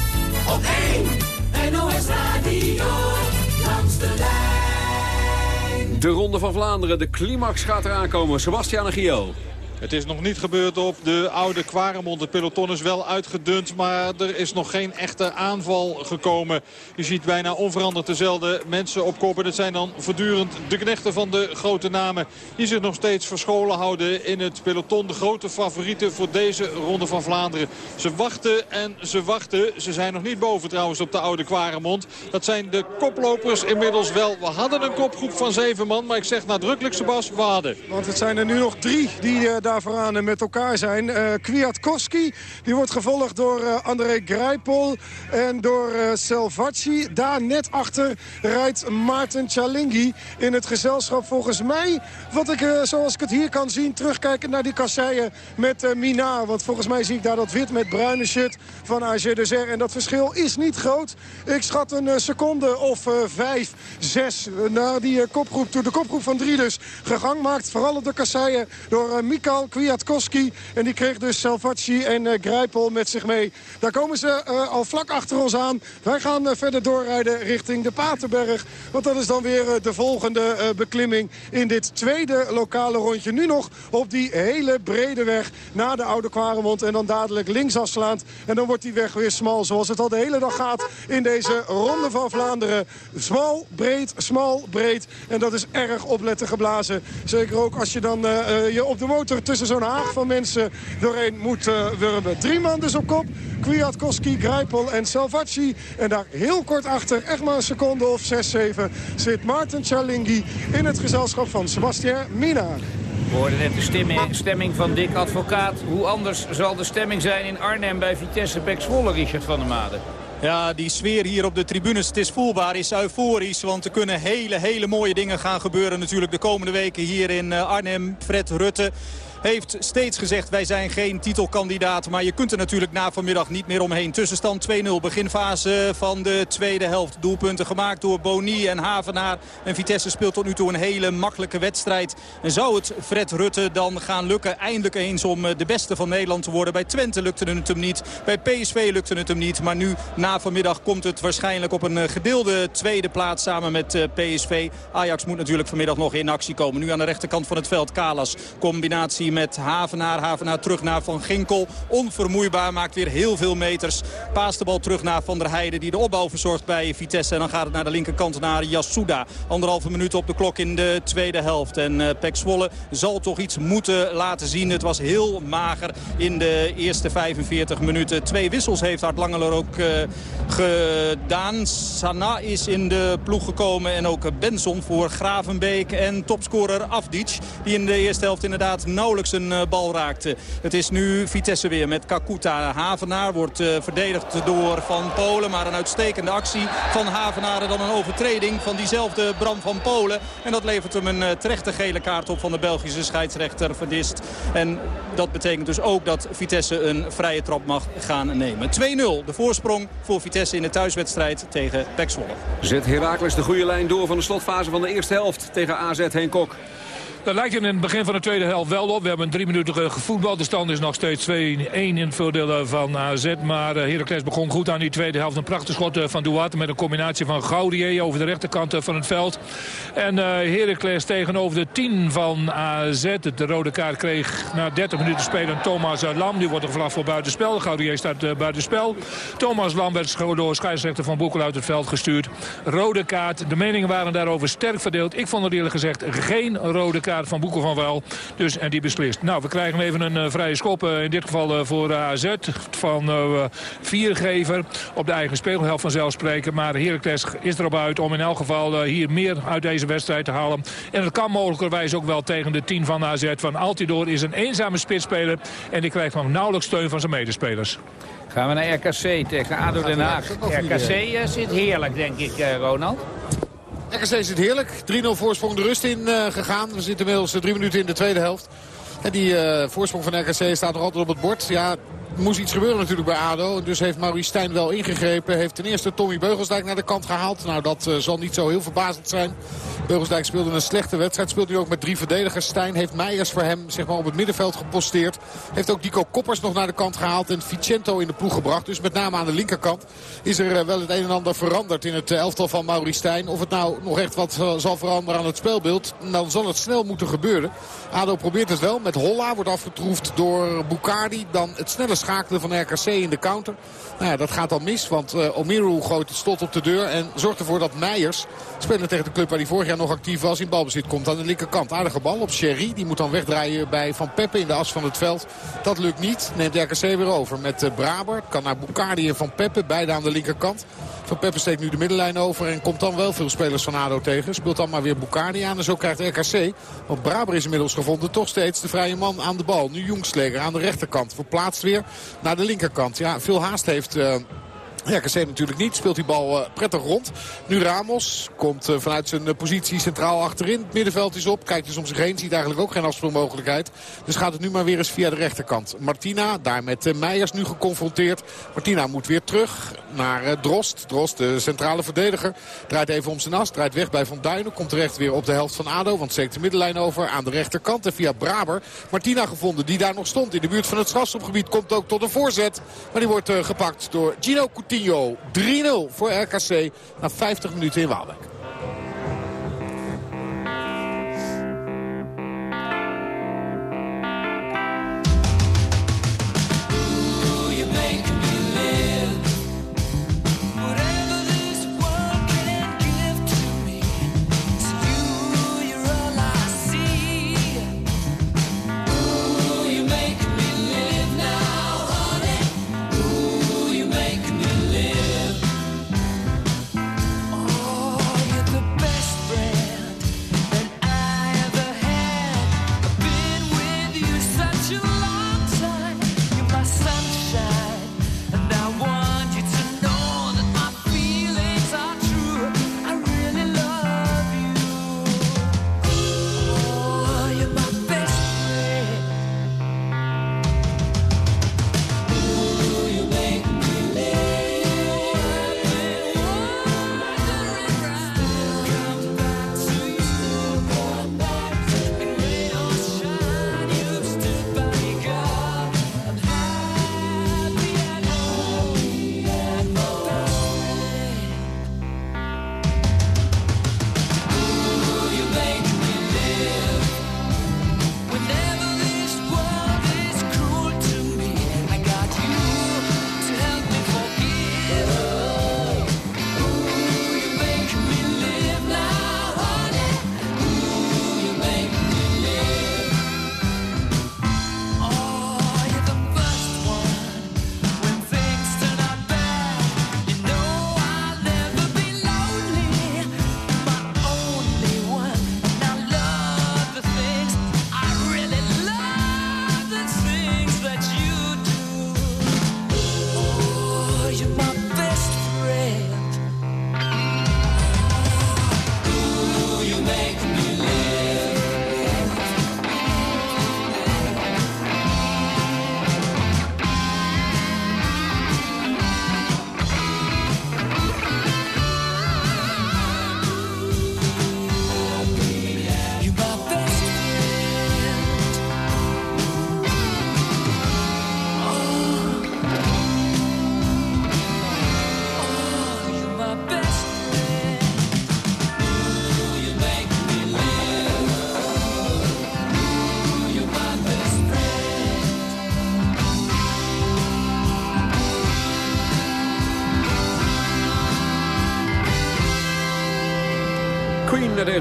op 1 NOS Radio, langs de lijn. De Ronde van Vlaanderen, de climax gaat eraan komen. Sebastian Agio. Het is nog niet gebeurd op de oude Kwaremond. Het peloton is wel uitgedund, maar er is nog geen echte aanval gekomen. Je ziet bijna onveranderd dezelfde mensen opkopen. Dat zijn dan voortdurend de knechten van de grote namen... die zich nog steeds verscholen houden in het peloton. De grote favorieten voor deze Ronde van Vlaanderen. Ze wachten en ze wachten. Ze zijn nog niet boven trouwens op de oude Kwaremond. Dat zijn de koplopers inmiddels wel. We hadden een kopgroep van zeven man, maar ik zeg nadrukkelijk, Sebas, we hadden. Want het zijn er nu nog drie die uh, vooraan met elkaar zijn. Uh, Kwiatkowski, die wordt gevolgd door uh, André Grijpol en door uh, Selvacci. Daar net achter rijdt Maarten Chalingi in het gezelschap volgens mij. Wat ik, zoals ik het hier kan zien, terugkijken naar die kasseien met Mina. Want volgens mij zie ik daar dat wit met bruine shirt van AG de En dat verschil is niet groot. Ik schat een seconde of vijf, zes naar die kopgroep toe. De kopgroep van drie dus gegang maakt. Vooral op de kasseien door Kwiatkowski. En die kreeg dus Salvacci en uh, Grijpel met zich mee. Daar komen ze uh, al vlak achter ons aan. Wij gaan uh, verder doorrijden richting de Paterberg. Want dat is dan weer de volgende beklimming in dit tweede lokale rondje. Nu nog op die hele brede weg naar de Oude Kwaremond. En dan dadelijk links afslaand. En dan wordt die weg weer smal zoals het al de hele dag gaat in deze Ronde van Vlaanderen. Smal, breed, smal, breed. En dat is erg opletten geblazen. Zeker ook als je dan je op de motor tussen zo'n haag van mensen doorheen moet uh, wurmen. Drie man dus op kop. Kwiatkowski, Grijpel en Salvacci. En daar heel kort achter, echt maar een seconde of 6, 7... zit Maarten Chalingi in het gezelschap van Sebastien Mina. We hoorden net de stemming, stemming van Dick Advocaat. Hoe anders zal de stemming zijn in Arnhem bij Vitesse Pek Zwolle, Richard van der Made? Ja, die sfeer hier op de tribunes, het is voelbaar, is euforisch. Want er kunnen hele, hele mooie dingen gaan gebeuren natuurlijk de komende weken hier in eh, Arnhem. Fred Rutte heeft steeds gezegd wij zijn geen titelkandidaat. Maar je kunt er natuurlijk na vanmiddag niet meer omheen. Tussenstand 2-0 beginfase van de tweede helft. Doelpunten gemaakt door Boni en Havenaar. En Vitesse speelt tot nu toe een hele makkelijke wedstrijd. En zou het Fred Rutte dan gaan lukken eindelijk eens om eh, de beste van Nederland te worden. Bij Twente lukte het hem niet. Bij PSV lukte het hem niet. Maar nu na vanmiddag komt het waarschijnlijk op een eh, gedeelde tweede plaats samen met eh, PSV. Ajax moet natuurlijk vanmiddag nog in actie komen. Nu aan de rechterkant van het veld Kalas. Combinatie met Havenaar. Havenaar terug naar Van Ginkel. Onvermoeibaar, maakt weer heel veel meters. Paast de bal terug naar Van der Heijden die de opbouw verzorgt bij Vitesse. En dan gaat het naar de linkerkant naar Yasuda. Anderhalve minuut op de klok in de tweede helft. En uh, Zwolle zal toch iets moeten laten zien. Het was heel mager in de eerste 45 minuten. Twee wissels heeft Hart Langeler ook uh, gedaan. Sana is in de ploeg gekomen en ook Benson voor Gravenbeek. En topscorer Afdic die in de eerste helft inderdaad nauwelijks uh, bal raakte. Het is nu Vitesse weer met Kakuta. Havenaar wordt verdedigd door Van Polen. Maar een uitstekende actie van Havenaar. Dan een overtreding van diezelfde Bram van Polen. En dat levert hem een terechte gele kaart op van de Belgische scheidsrechter Verdist. En dat betekent dus ook dat Vitesse een vrije trap mag gaan nemen. 2-0 de voorsprong voor Vitesse in de thuiswedstrijd tegen Pek. Zet Heracles de goede lijn door van de slotfase van de eerste helft tegen AZ Henkok. Dat lijkt in het begin van de tweede helft wel op. We hebben een drie minuten gevoetbald. De stand is nog steeds 2-1 in het voordeel van AZ. Maar eh, Heracles begon goed aan die tweede helft. Een prachtig schot eh, van Duarte met een combinatie van Gaudier over de rechterkant eh, van het veld. En Heracles tegenover de 10 van AZ. De rode kaart kreeg na 30 minuten spelen Thomas Lam. Die wordt vanaf voor buitenspel. Gaudier staat buitenspel. Thomas Lam werd door scheidsrechter van Boekel uit het veld gestuurd. Rode kaart. De meningen waren daarover sterk verdeeld. Ik vond er eerlijk gezegd geen rode kaart van Boeken van Wel. Dus, en die beslist. Nou, we krijgen even een uh, vrije schop. Uh, in dit geval uh, voor AZ van Viergever. Op de eigen speelhelft vanzelfsprekend. Maar Heracles is erop uit om in elk geval hier meer uit deze wedstrijd te halen. En het kan mogelijkerwijs ook wel tegen de 10 van AZ. Van Altidoor is een eenzame spitsspeler. En die krijgt nog nauwelijks steun van zijn medespelers. Gaan we naar RKC tegen ADO Den Haag. RKC zit heerlijk, denk ik, Ronald. RKC zit heerlijk. 3-0 voorsprong de rust in uh, gegaan. We zitten inmiddels drie minuten in de tweede helft. En die uh, voorsprong van RKC staat nog altijd op het bord. Ja, moest iets gebeuren natuurlijk bij ADO. Dus heeft Maurice Stijn wel ingegrepen. Heeft ten eerste Tommy Beugelsdijk naar de kant gehaald. Nou, dat uh, zal niet zo heel verbazend zijn. Beugelsdijk speelde een slechte wedstrijd. Speelt nu ook met drie verdedigers. Stijn heeft Meijers voor hem zeg maar, op het middenveld geposteerd. Heeft ook Dico Koppers nog naar de kant gehaald. En Vicento in de ploeg gebracht. Dus met name aan de linkerkant is er uh, wel het een en ander veranderd in het elftal van Maurice Stijn. Of het nou nog echt wat zal veranderen aan het speelbeeld. Dan zal het snel moeten gebeuren. ADO probeert het wel. Met Holla wordt afgetroefd door Boucardi. Dan het snelle schakelen van RKC in de counter. Nou ja, dat gaat dan mis, want uh, Omiru gooit het slot op de deur en zorgt ervoor dat Meijers, speler tegen de club waar hij vorig jaar nog actief was, in balbezit komt aan de linkerkant. Aardige bal op Sherry, die moet dan wegdraaien bij Van Peppe in de as van het veld. Dat lukt niet, neemt RKC weer over met uh, Braber. Kan naar Boucardi en Van Peppe, beide aan de linkerkant. Van Peppe steekt nu de middenlijn over en komt dan wel veel spelers van ADO tegen. Speelt dan maar weer Boucardi aan en zo krijgt RKC, want Braber is inmiddels gevonden, toch steeds de vrije man aan de bal. Nu Jongsleger aan de rechterkant, verplaatst weer naar de linkerkant. Ja, veel haast heeft... Uh, RKC natuurlijk niet. Speelt die bal uh, prettig rond. Nu Ramos komt uh, vanuit zijn uh, positie centraal achterin. Het middenveld is op. Kijkt dus om zich heen. Ziet eigenlijk ook geen afspeelmogelijkheid. Dus gaat het nu maar weer eens via de rechterkant. Martina daar met Meijers nu geconfronteerd. Martina moet weer terug naar Drost. Drost, de centrale verdediger. Draait even om zijn as. Draait weg bij Van Duinen. Komt terecht weer op de helft van ADO. Want steekt de middenlijn over aan de rechterkant. En via Braber Martina gevonden die daar nog stond. In de buurt van het strafstopgebied komt ook tot een voorzet. Maar die wordt gepakt door Gino Coutinho. 3-0 voor RKC na 50 minuten in Waalwijk.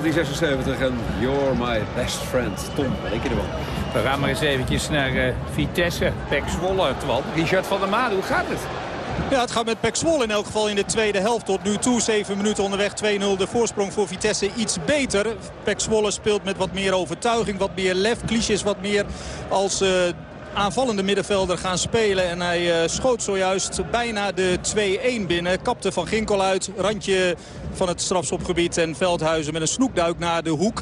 1976 en You're My Best Friend. Tom, denk je ervan? We gaan maar eens eventjes naar uh, Vitesse, Pek Zwolle. Twan, Richard van der Maan, hoe gaat het? Ja, het gaat met Pek Zwolle in elk geval in de tweede helft. Tot nu toe 7 minuten onderweg 2-0. De voorsprong voor Vitesse iets beter. Pek Zwolle speelt met wat meer overtuiging, wat meer lef. Kliesjes wat meer als... Uh, aanvallende middenvelder gaan spelen. En hij uh, schoot zojuist bijna de 2-1 binnen. Kapte Van Ginkel uit. Randje van het strafschopgebied. En Veldhuizen met een snoekduik naar de hoek.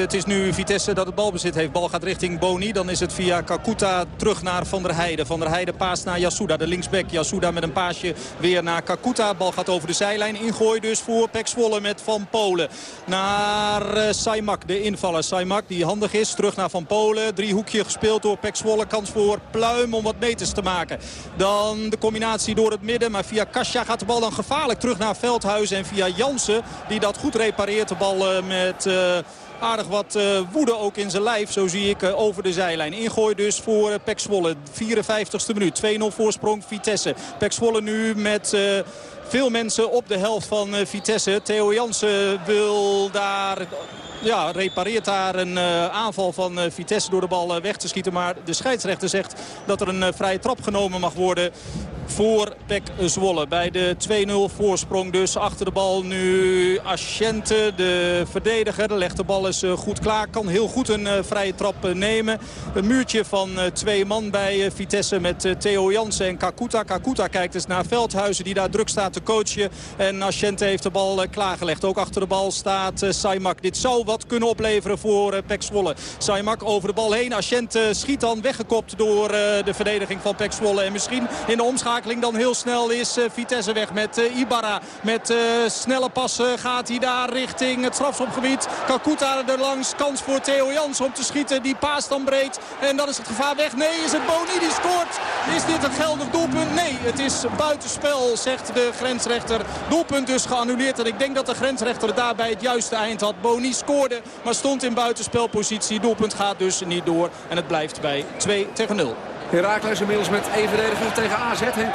Het is nu Vitesse dat het balbezit heeft. Bal gaat richting Boni. Dan is het via Kakuta terug naar Van der Heijden. Van der Heijden paast naar Yasuda, de linksback. Yasuda met een paasje weer naar Kakuta. Bal gaat over de zijlijn. Ingooi dus voor Pek Zwolle met Van Polen. Naar uh, Saimak, de invaller. Saimak die handig is. Terug naar Van Polen. Driehoekje gespeeld door Pek Zwolle. Kans voor Pluim om wat meters te maken. Dan de combinatie door het midden. Maar via Kasia gaat de bal dan gevaarlijk terug naar Veldhuizen. En via Jansen, die dat goed repareert. De bal uh, met... Uh, aardig wat uh, woede ook in zijn lijf. Zo zie ik over de zijlijn. Ingooi dus voor Pek Zwolle. 54ste minuut. 2-0 voorsprong Vitesse. Pek Zwolle nu met... Veel mensen op de helft van Vitesse. Theo Jansen wil daar ja, repareert daar een aanval van Vitesse door de bal weg te schieten. Maar de scheidsrechter zegt dat er een vrije trap genomen mag worden voor Pek Zwolle. Bij de 2-0 voorsprong dus achter de bal nu Asciente, de verdediger. De legt de bal is goed klaar. Kan heel goed een vrije trap nemen. Een muurtje van twee man bij Vitesse met Theo Jansen en Kakuta. Kakuta kijkt eens naar Veldhuizen die daar druk staat te coachen. En Asciente heeft de bal klaargelegd. Ook achter de bal staat Saimak. Dit zou wat kunnen opleveren voor Pek Zwolle. Saimak over de bal heen. Ascent uh, schiet dan weggekopt door de verdediging van Pek Zwolle. En misschien in de omschakeling dan heel snel is Vitesse weg met Ibarra. Met snelle passen gaat hij daar richting het strafschopgebied. Kakuta er langs. Kans voor Theo Jans om te schieten. Die paast dan breed. En dan is het gevaar weg. Nee, is het Boni die scoort? Is dit een geldig doelpunt? Nee, het is buitenspel, zegt de grensrechter. Doelpunt dus geannuleerd. En ik denk dat de grensrechter daarbij het juiste eind had. Boni scoort maar stond in buitenspelpositie. Doelpunt gaat dus niet door. En het blijft bij 2 tegen 0. Herakles inmiddels met één tegen AZ, Henk.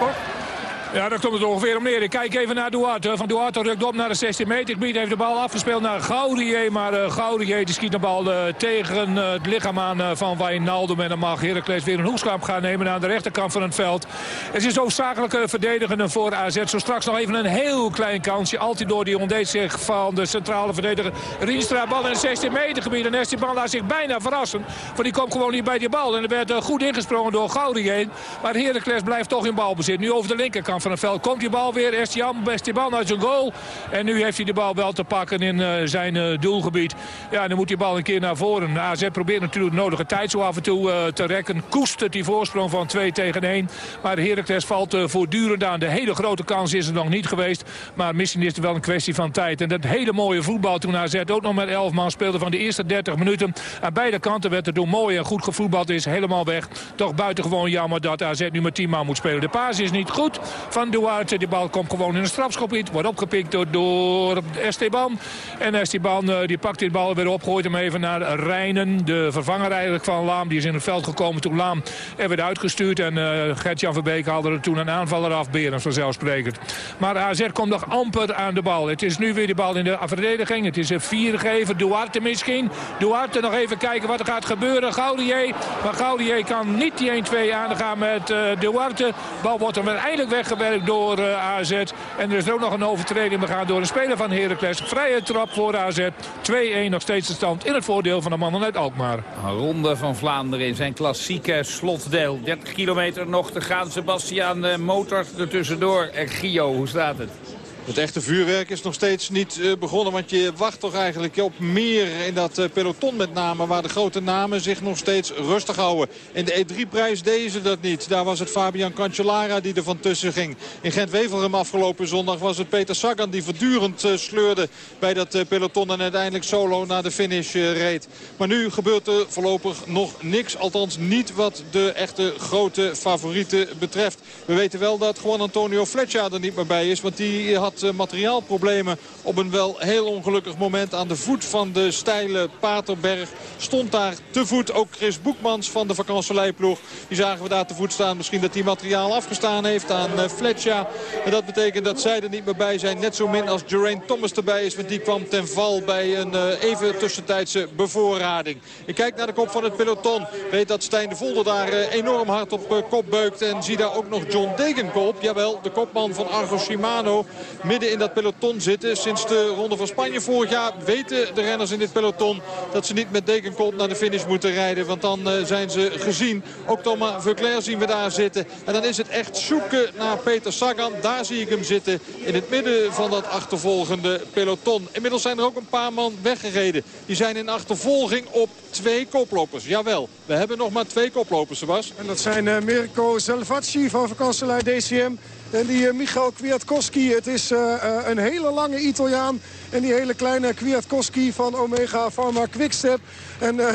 Ja, daar komt het ongeveer om neer. Ik kijk even naar Duarte. Van Duarte rukt op naar de 16 meter gebied. Heeft de bal afgespeeld naar Gaudier. Maar uh, Gaudier die schiet de bal uh, tegen uh, het lichaam aan van Wijnaldum. En dan mag Heracles weer een hoekschap gaan nemen aan de rechterkant van het veld. Het is hoofdzakelijk verdedigende voor AZ. Zo straks nog even een heel klein kansje. Altijd door die ontdeed zich van de centrale verdediger Rienstra. Bal in het 16 meter gebied. En Esteban laat zich bijna verrassen. Want die komt gewoon niet bij die bal. En er werd goed ingesprongen door Gaudier. Maar Heracles blijft toch in balbezit. Nu over de linkerkant van het veld. Komt die bal weer. Estian bal uit zijn goal. En nu heeft hij de bal wel te pakken in uh, zijn uh, doelgebied. Ja, dan moet die bal een keer naar voren. AZ probeert natuurlijk de nodige tijd zo af en toe uh, te rekken. Koestert die voorsprong van 2 tegen 1. Maar Heracles valt voortdurend aan. De hele grote kans is er nog niet geweest. Maar misschien is het wel een kwestie van tijd. En dat hele mooie voetbal toen AZ ook nog met 11 man speelde van de eerste 30 minuten. Aan beide kanten werd er door mooi en goed gevoetbald is. Helemaal weg. Toch buitengewoon jammer dat AZ nu met 10 man moet spelen. De paas is niet goed van Duarte. Die bal komt gewoon in een strafschopgebied. Wordt opgepikt door, door Esteban. En Esteban uh, die pakt die bal weer op. Gooit hem even naar Rijnen. De vervanger eigenlijk van Laam. Die is in het veld gekomen toen Laam er werd uitgestuurd. En uh, Gert-Jan Verbeek haalde er toen een aanvaller af. Berens vanzelfsprekend. Maar AZ komt nog amper aan de bal. Het is nu weer de bal in de verdediging. Het is een viergever. Duarte misschien. Duarte nog even kijken wat er gaat gebeuren. Gaudier. Maar Gaudier kan niet die 1-2 aangaan met uh, Duarte. Bal wordt hem uiteindelijk weggewerkt door uh, AZ. En er is ook nog een overtreding begaan door een speler van Heracles. Vrije trap voor AZ. 2-1 nog steeds de stand in het voordeel van de mannen uit Alkmaar. Een ronde van Vlaanderen in zijn klassieke slotdeel. 30 kilometer nog te gaan. Sebastian uh, Motor er tussendoor. En Gio, hoe staat het? Het echte vuurwerk is nog steeds niet uh, begonnen. Want je wacht toch eigenlijk op meer in dat uh, peloton met name. Waar de grote namen zich nog steeds rustig houden. In de E3-prijs deden ze dat niet. Daar was het Fabian Cancellara die er van tussen ging. In Gent-Wevelgem afgelopen zondag was het Peter Sagan die voortdurend uh, sleurde bij dat peloton. En uiteindelijk solo naar de finish reed. Maar nu gebeurt er voorlopig nog niks. Althans niet wat de echte grote favorieten betreft. We weten wel dat Juan Antonio Fletcher er niet meer bij is. Want die had uh, materiaalproblemen op een wel heel ongelukkig moment. Aan de voet van de steile Paterberg stond daar te voet ook Chris Boekmans van de vakantieleiploeg. Die zagen we daar te voet staan. Misschien dat hij materiaal afgestaan heeft aan uh, Fletcher. En dat betekent dat zij er niet meer bij zijn. Net zo min als Geraint Thomas erbij is. Want die kwam ten val bij een uh, even tussentijdse bevoorrading. Ik kijk naar de kop van het peloton. Weet dat Stijn de Volder daar enorm hard op kop beukt. En zie daar ook nog John Degenkolb. Jawel, de kopman van Argo Shimano. Midden in dat peloton zitten. Sinds de Ronde van Spanje vorig jaar weten de renners in dit peloton... dat ze niet met Degenkolb naar de finish moeten rijden. Want dan uh, zijn ze gezien. Ook Thomas Verclair zien we daar zitten. En dan is het echt zoeken naar Peter Sagan. Daar zie ik hem zitten. In het midden van dat achtervolgende peloton. Inmiddels zijn er ook een paar man weggereden. Die zijn in achtervolging op twee koplopers. Jawel, we hebben nog maar twee koplopers, Sebas. En dat zijn uh, Mirko Selvacci van vakantielei DCM. En die uh, Michal Kwiatkowski, het is uh, uh, een hele lange Italiaan. En die hele kleine Kwiatkowski van Omega Pharma Quickstep. En uh,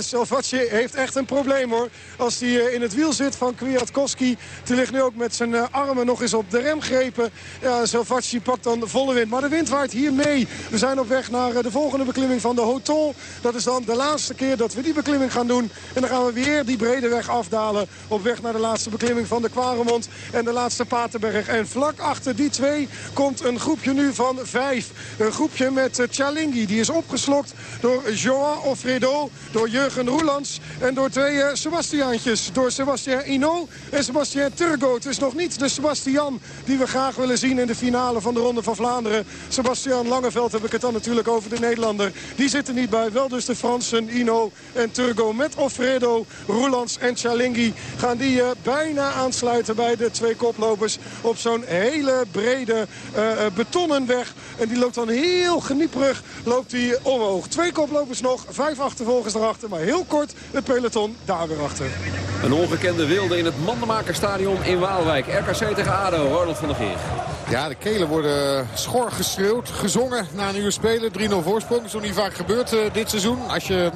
heeft echt een probleem hoor. Als hij in het wiel zit van Kwiatkowski. Die ligt nu ook met zijn armen nog eens op de remgrepen. Ja, Salvatje pakt dan de volle wind. Maar de wind waait hier mee. We zijn op weg naar de volgende beklimming van de Hotel. Dat is dan de laatste keer dat we die beklimming gaan doen. En dan gaan we weer die brede weg afdalen. Op weg naar de laatste beklimming van de Kwaremond. En de laatste Paterberg. En vlak achter die twee komt een groepje nu van vijf. Een groepje met Chalingi. Die is opgeslokt door Joan Ofredo, door Jurgen Roelands en door twee uh, Sebastiaantjes. Door Sebastian Ino en Sebastian Turgo. Het is nog niet de Sebastian die we graag willen zien in de finale van de Ronde van Vlaanderen. Sebastian Langeveld heb ik het dan natuurlijk over de Nederlander. Die zitten niet bij. Wel dus de Fransen Ino en Turgo met Ofredo, Roelands en Chalingi. Gaan die uh, bijna aansluiten bij de twee koplopers op zo'n hele brede betonnen weg. En die loopt dan heel genieperig loopt hij omhoog. Twee koplopers nog, vijf achtervolgers erachter. Maar heel kort het peloton daar weer achter. Een ongekende wilde in het Mandenmakerstadion in Waalwijk. RKC tegen ADO, Ronald van der Geer. Ja, de kelen worden schor geschreeuwd, gezongen na een uur spelen. 3-0 voorsprong, is nog niet vaak gebeurd uh, dit seizoen. Als je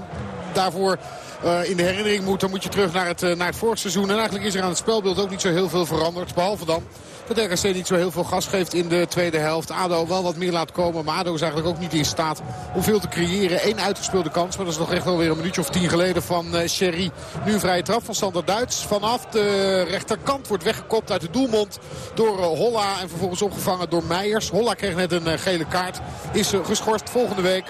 daarvoor... Uh, in de herinnering moet, dan moet je terug naar het, uh, naar het vorig seizoen. En eigenlijk is er aan het spelbeeld ook niet zo heel veel veranderd. Behalve dan dat RKC niet zo heel veel gas geeft in de tweede helft. ADO wel wat meer laat komen. Maar ADO is eigenlijk ook niet in staat om veel te creëren. Eén uitgespeelde kans. Maar dat is nog echt wel weer een minuutje of tien geleden van Sherry. Nu een vrije trap van Sander Duits. Vanaf de rechterkant wordt weggekopt uit de doelmond door uh, Holla. En vervolgens opgevangen door Meijers. Holla kreeg net een uh, gele kaart. Is geschorst volgende week.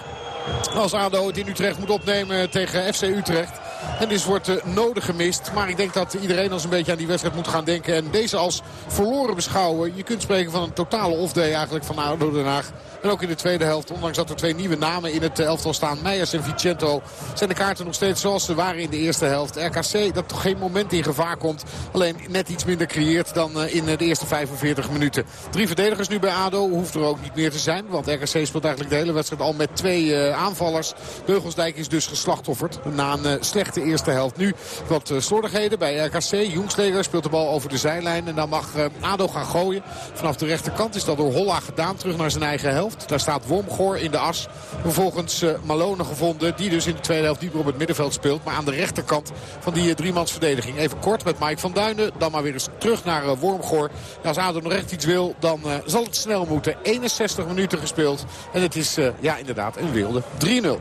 Als ADO het in Utrecht moet opnemen tegen FC Utrecht. En dus wordt nodig gemist. Maar ik denk dat iedereen als een beetje aan die wedstrijd moet gaan denken. En deze als verloren beschouwen. Je kunt spreken van een totale off-day eigenlijk van ADO Den Haag. En ook in de tweede helft, ondanks dat er twee nieuwe namen in het elftal staan. Meijers en Vicento zijn de kaarten nog steeds zoals ze waren in de eerste helft. RKC dat toch geen moment in gevaar komt. Alleen net iets minder creëert dan in de eerste 45 minuten. Drie verdedigers nu bij ADO. Hoeft er ook niet meer te zijn. Want RKC speelt eigenlijk de hele wedstrijd al met twee aanvallers. Beugelsdijk is dus geslachtofferd. Na een uh, slechte eerste helft. Nu wat uh, slordigheden bij RKC. Jongsleger speelt de bal over de zijlijn. En dan mag ADO gaan gooien. Vanaf de rechterkant is dat door Holla gedaan. Terug naar zijn eigen helft. Daar staat Wormgoor in de as. Vervolgens uh, Malone gevonden. Die dus in de tweede helft dieper op het middenveld speelt. Maar aan de rechterkant van die driemansverdediging. Even kort met Mike van Duinen. Dan maar weer eens terug naar Wormgoor. En als ADO nog echt iets wil, dan zal het snel moeten. 61 minuten gespeeld. En het is ja, inderdaad een wilde. 3-0.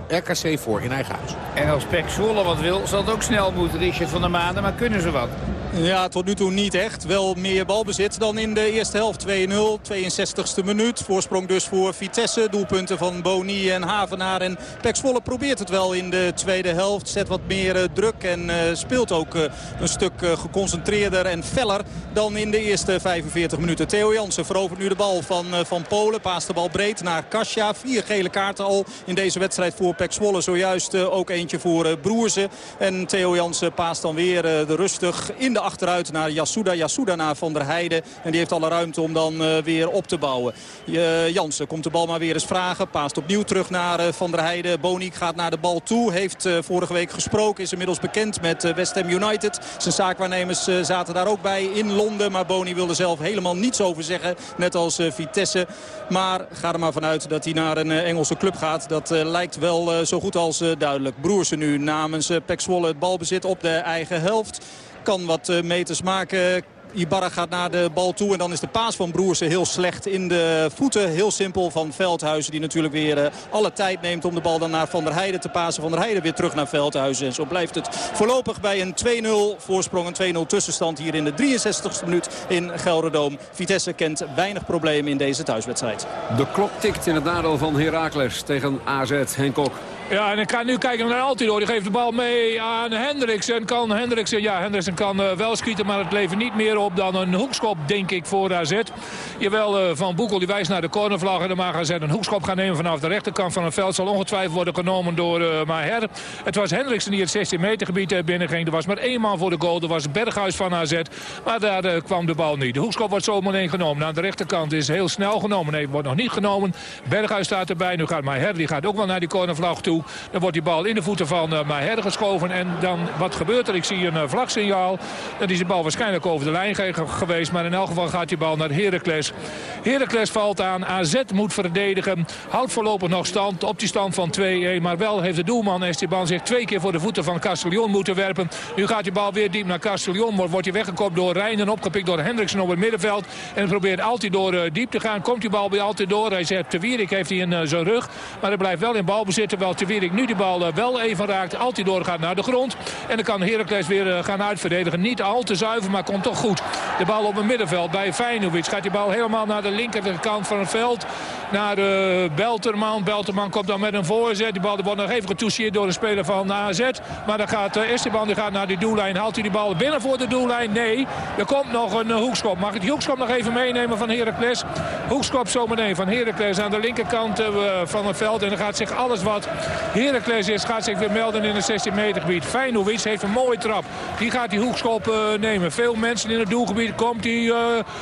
RKC voor in eigen huis. En als Pek Zwolle wat wil, zal het ook snel moeten. Richard van der Maanden. Maar kunnen ze wat? Ja, tot nu toe niet echt. Wel meer balbezit dan in de eerste helft. 2-0, 62e minuut. Voorsprong dus voor Vitesse. Doelpunten van Boni en Havenaar. En Pek probeert het wel in de tweede helft. Zet wat meer uh, druk en uh, speelt ook uh, een stuk geconcentreerder en feller dan in de eerste 45 minuten. Theo Jansen verovert nu de bal van, van Polen. Paast de bal breed naar Kasia. Vier gele kaarten al in deze wedstrijd voor Pek. Zojuist ook eentje voor Broersen. En Theo Jansen paast dan weer de rustig in de achteruit naar Yasuda. Yasuda naar Van der Heijden. En die heeft alle ruimte om dan uh, weer op te bouwen. Uh, Jansen komt de bal maar weer eens vragen. Paast opnieuw terug naar uh, Van der Heijden. Boniek gaat naar de bal toe. Heeft vorige week gesproken. Is inmiddels bekend met West Ham United. Zijn zaakwaarnemers zaten daar ook bij in Londen. Maar Boni wilde zelf helemaal niets over zeggen. Net als Vitesse. Maar ga er maar vanuit dat hij naar een Engelse club gaat. Dat lijkt wel zo goed als duidelijk. Broersen nu namens Pek Zwolle het balbezit op de eigen helft kan wat meters maken Ibarra gaat naar de bal toe. En dan is de paas van Broersen heel slecht in de voeten. Heel simpel van Veldhuizen. Die natuurlijk weer uh, alle tijd neemt om de bal dan naar Van der Heijden te pasen. Van der Heijden weer terug naar Veldhuizen. En zo blijft het voorlopig bij een 2-0 voorsprong. Een 2-0 tussenstand hier in de 63ste minuut in Gelderdoom. Vitesse kent weinig problemen in deze thuiswedstrijd. De klok tikt in het nadeel van Heracles tegen AZ. Henk Kok. Ja, en ik ga nu kijken naar Altidoor. Die geeft de bal mee aan Hendriksen. Kan Hendriksen, ja, Hendriksen kan uh, wel schieten, maar het levert niet meer op dan een hoekschop, denk ik, voor AZ. Jawel, uh, Van Boekel die wijst naar de cornervlag en dan mag AZ een hoekschop gaan nemen vanaf de rechterkant van het veld. Zal ongetwijfeld worden genomen door uh, Maher. Het was Hendriksen die het 16 meter gebied binnenging. Er was maar één man voor de goal. Er was Berghuis van AZ. Maar daar kwam de bal niet. De hoekschop wordt zometeen genomen. Aan de rechterkant is heel snel genomen. Nee, wordt nog niet genomen. Berghuis staat erbij. Nu gaat Maher, die gaat ook wel naar die cornervlag toe. Dan wordt die bal in de voeten van uh, Maher geschoven. En dan, wat gebeurt er? Ik zie een uh, vlagsignaal. Dan is de bal waarschijnlijk over de lijn geweest. Maar in elk geval gaat die bal naar Heracles. Heracles valt aan. AZ moet verdedigen. Houdt voorlopig nog stand op die stand van 2-1. Maar wel heeft de doelman Esteban zich twee keer voor de voeten van Castellon moeten werpen. Nu gaat die bal weer diep naar Castellon. Wordt hij weggekopt door Reinen. Opgepikt door Hendriksen op het middenveld. En probeert altijd door uh, diep te gaan. Komt die bal bij altijd door. Hij zegt Te Wierik heeft hij in zijn rug. Maar hij blijft wel in balbezit. Terwijl Te Wierik nu die bal wel even raakt. Altidoor gaat naar de grond. En dan kan Heracles weer gaan uitverdedigen. Niet al te zuiver, maar komt toch goed. De bal op het middenveld bij Feinovic. Gaat die bal helemaal naar de linkerkant van het veld. Naar uh, Belterman. Belterman komt dan met een voorzet. Die bal wordt nog even getoucheerd door de speler van AZ. Maar dan gaat Esteban die gaat naar die doellijn. Haalt hij die bal binnen voor de doellijn? Nee. Er komt nog een hoekschop. Mag ik die hoekschop nog even meenemen van Heracles? Hoekschop zometeen van Heracles aan de linkerkant van het veld. En dan gaat zich alles wat Heracles is, gaat zich weer melden in het 16 meter gebied. Feinovic heeft een mooie trap. Die gaat die hoekschop uh, nemen. Veel mensen in het doelgebied. Komt die uh,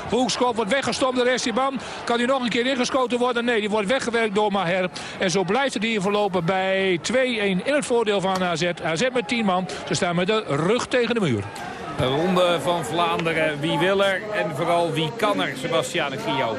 hoekschop, wordt weggestompt door Esteban. Kan die nog een keer ingeschoten worden? Nee, die wordt weggewerkt door Maher. En zo blijft het hier verlopen bij 2-1 in het voordeel van AZ. AZ met 10 man. Ze staan met de rug tegen de muur. De ronde van Vlaanderen. Wie wil er en vooral wie kan er, Sebastian Gio?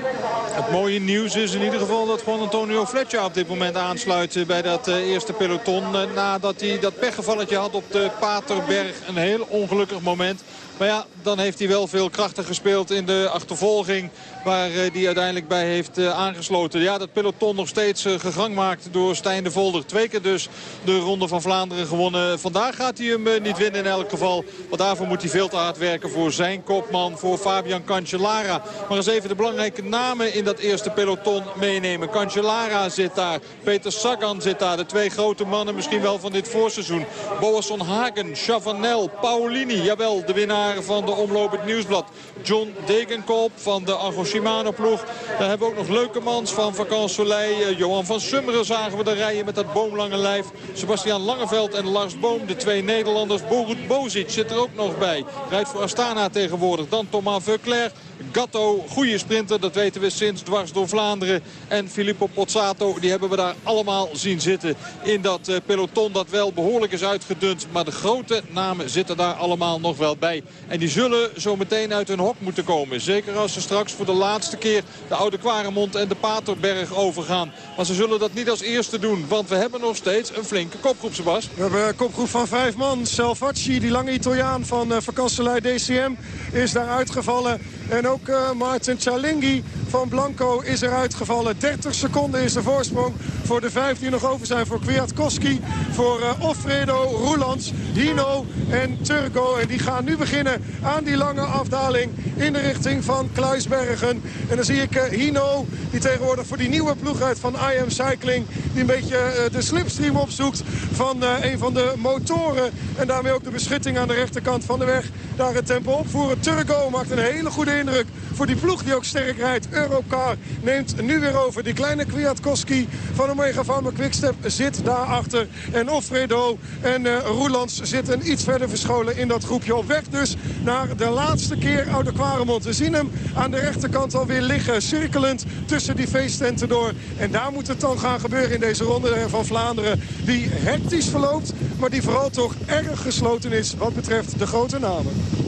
Het mooie nieuws is in ieder geval dat Juan Antonio Fletcher op dit moment aansluit bij dat uh, eerste peloton. Uh, nadat hij dat pechgevalletje had op de Paterberg. Een heel ongelukkig moment. Maar ja, dan heeft hij wel veel krachten gespeeld in de achtervolging. Waar hij uiteindelijk bij heeft aangesloten. Ja, dat peloton nog steeds gegang maakt door Stijn de Volder. Twee keer dus de Ronde van Vlaanderen gewonnen. Vandaag gaat hij hem niet winnen in elk geval. Want daarvoor moet hij veel te hard werken voor zijn kopman. Voor Fabian Cancellara. Maar eens even de belangrijke namen in dat eerste peloton meenemen. Cancellara zit daar. Peter Sagan zit daar. De twee grote mannen misschien wel van dit voorseizoen. Boasson Hagen, Chavanel, Paulini. Jawel, de winnaar van de Omloop het Nieuwsblad. John Degenkolb van de Argo Shimano ploeg. Daar hebben we ook nog leuke mans van Vakant Soleil. Uh, Johan van Summeren zagen we de rijden met dat boomlange lijf. Sebastian Langeveld en Lars Boom, de twee Nederlanders. Borut Bozic zit er ook nog bij. Rijdt voor Astana tegenwoordig. Dan Thomas Veuclair. Gatto, goede sprinter, dat weten we sinds dwars door Vlaanderen. En Filippo Pozzato, die hebben we daar allemaal zien zitten in dat uh, peloton dat wel behoorlijk is uitgedund. Maar de grote namen zitten daar allemaal nog wel bij. En die zullen zo meteen uit hun hok moeten komen. Zeker als ze straks voor de laatste keer de Oude Kwaremond en de Paterberg overgaan. Maar ze zullen dat niet als eerste doen, want we hebben nog steeds een flinke kopgroep, Sebas. We hebben een kopgroep van vijf man. Salvacci, die lange Italiaan van uh, Vakanselij DCM, is daar uitgevallen. En ook uh, Martin Cialinghi van Blanco is eruit gevallen. 30 seconden is de voorsprong voor de vijf die nog over zijn. Voor Kwiatkowski, voor uh, Offredo, Roelands, Hino en Turgo. En die gaan nu beginnen aan die lange afdaling in de richting van Kluisbergen. En dan zie ik uh, Hino, die tegenwoordig voor die nieuwe ploeg uit van IM Cycling... die een beetje de slipstream opzoekt van een van de motoren. En daarmee ook de beschutting aan de rechterkant van de weg. Daar het tempo opvoeren. Turgo maakt een hele goede indruk voor die ploeg die ook sterk rijdt. Eurocar neemt nu weer over. Die kleine Kwiatkowski van Omega Pharma Quickstep zit daarachter. En Offredo en uh, Roelands zitten iets verder verscholen in dat groepje. Op weg dus naar de laatste keer Oude Kwaremond. We zien hem aan de rechterkant alweer liggen. Cirkelend tussen die feesttenten door. En daar moet het dan gaan gebeuren in deze ronde van Vlaanderen. Die hectisch verloopt, maar die vooral toch erg gesloten is wat betreft de grote namen.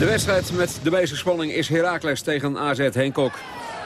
De wedstrijd met de meeste spanning is Heracles tegen AZ Henkok.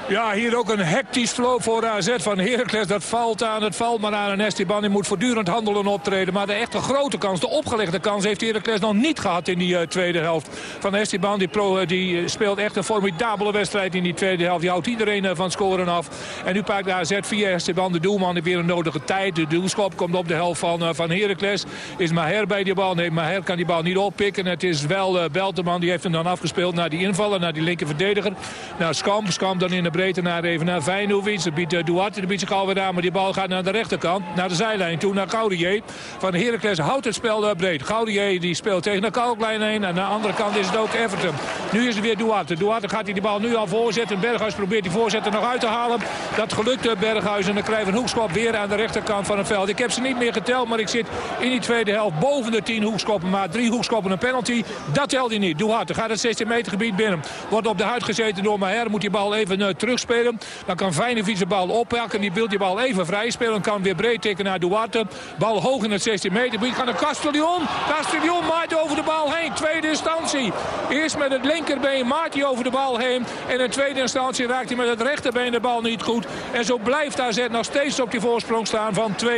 Ja, hier ook een hectisch verloop voor AZ van Heracles. Dat valt aan, het valt maar aan. En Esteban die moet voortdurend handelen optreden. Maar de echte grote kans, de opgelegde kans... heeft Heracles nog niet gehad in die uh, tweede helft. Van Esteban die, pro, uh, die speelt echt een formidabele wedstrijd in die tweede helft. Die houdt iedereen uh, van scoren af. En nu pakt de AZ via Esteban de doelman weer een nodige tijd. De doelschop komt op de helft van, van Heracles. Is Maher bij die bal? Nee, Maher kan die bal niet oppikken. Het is wel Belterman, die heeft hem dan afgespeeld naar die invaller, naar die linker verdediger. Naar Skamp. Skamp dan in de breedte naar even naar Feyenoord. Ze biedt uh, Duarte de biedt zich alweer aan. Maar die bal gaat naar de rechterkant. Naar de zijlijn toe. Naar Gaudier. Van Heracles houdt het spel uh, breed. Gaudier die speelt tegen de kalklijn heen. En aan de andere kant is het ook Everton. Nu is het weer Duarte. Duarte gaat hij die bal nu al voorzetten. Berghuis probeert die voorzetten nog uit te halen. Dat gelukte uh, Berghuis. En dan krijgt een hoekschop weer aan de rechterkant van het veld. Ik heb ze niet meer geteld. Maar ik zit in die tweede helft boven de 10 hoekschoppen. Maar drie hoekschoppen een penalty. Dat telt hij niet. Duarte gaat het 16 meter gebied binnen. Wordt op de huid gezeten door Maher. Moet die bal even uh, terugspelen. Dan kan Feyenoord de bal oppakken. Die wil die bal even vrij spelen. Kan weer breed tikken naar Duarte. Bal hoog in het 16 meter gebied. Kan een Castellon. Castellon maait over de bal heen. Tweede instantie. Eerst met het linkerbeen maait hij over de bal heen. En in tweede instantie raakt hij met het rechterbeen de bal niet goed. En zo blijft AZ nog steeds op die voorsprong staan van 2-1.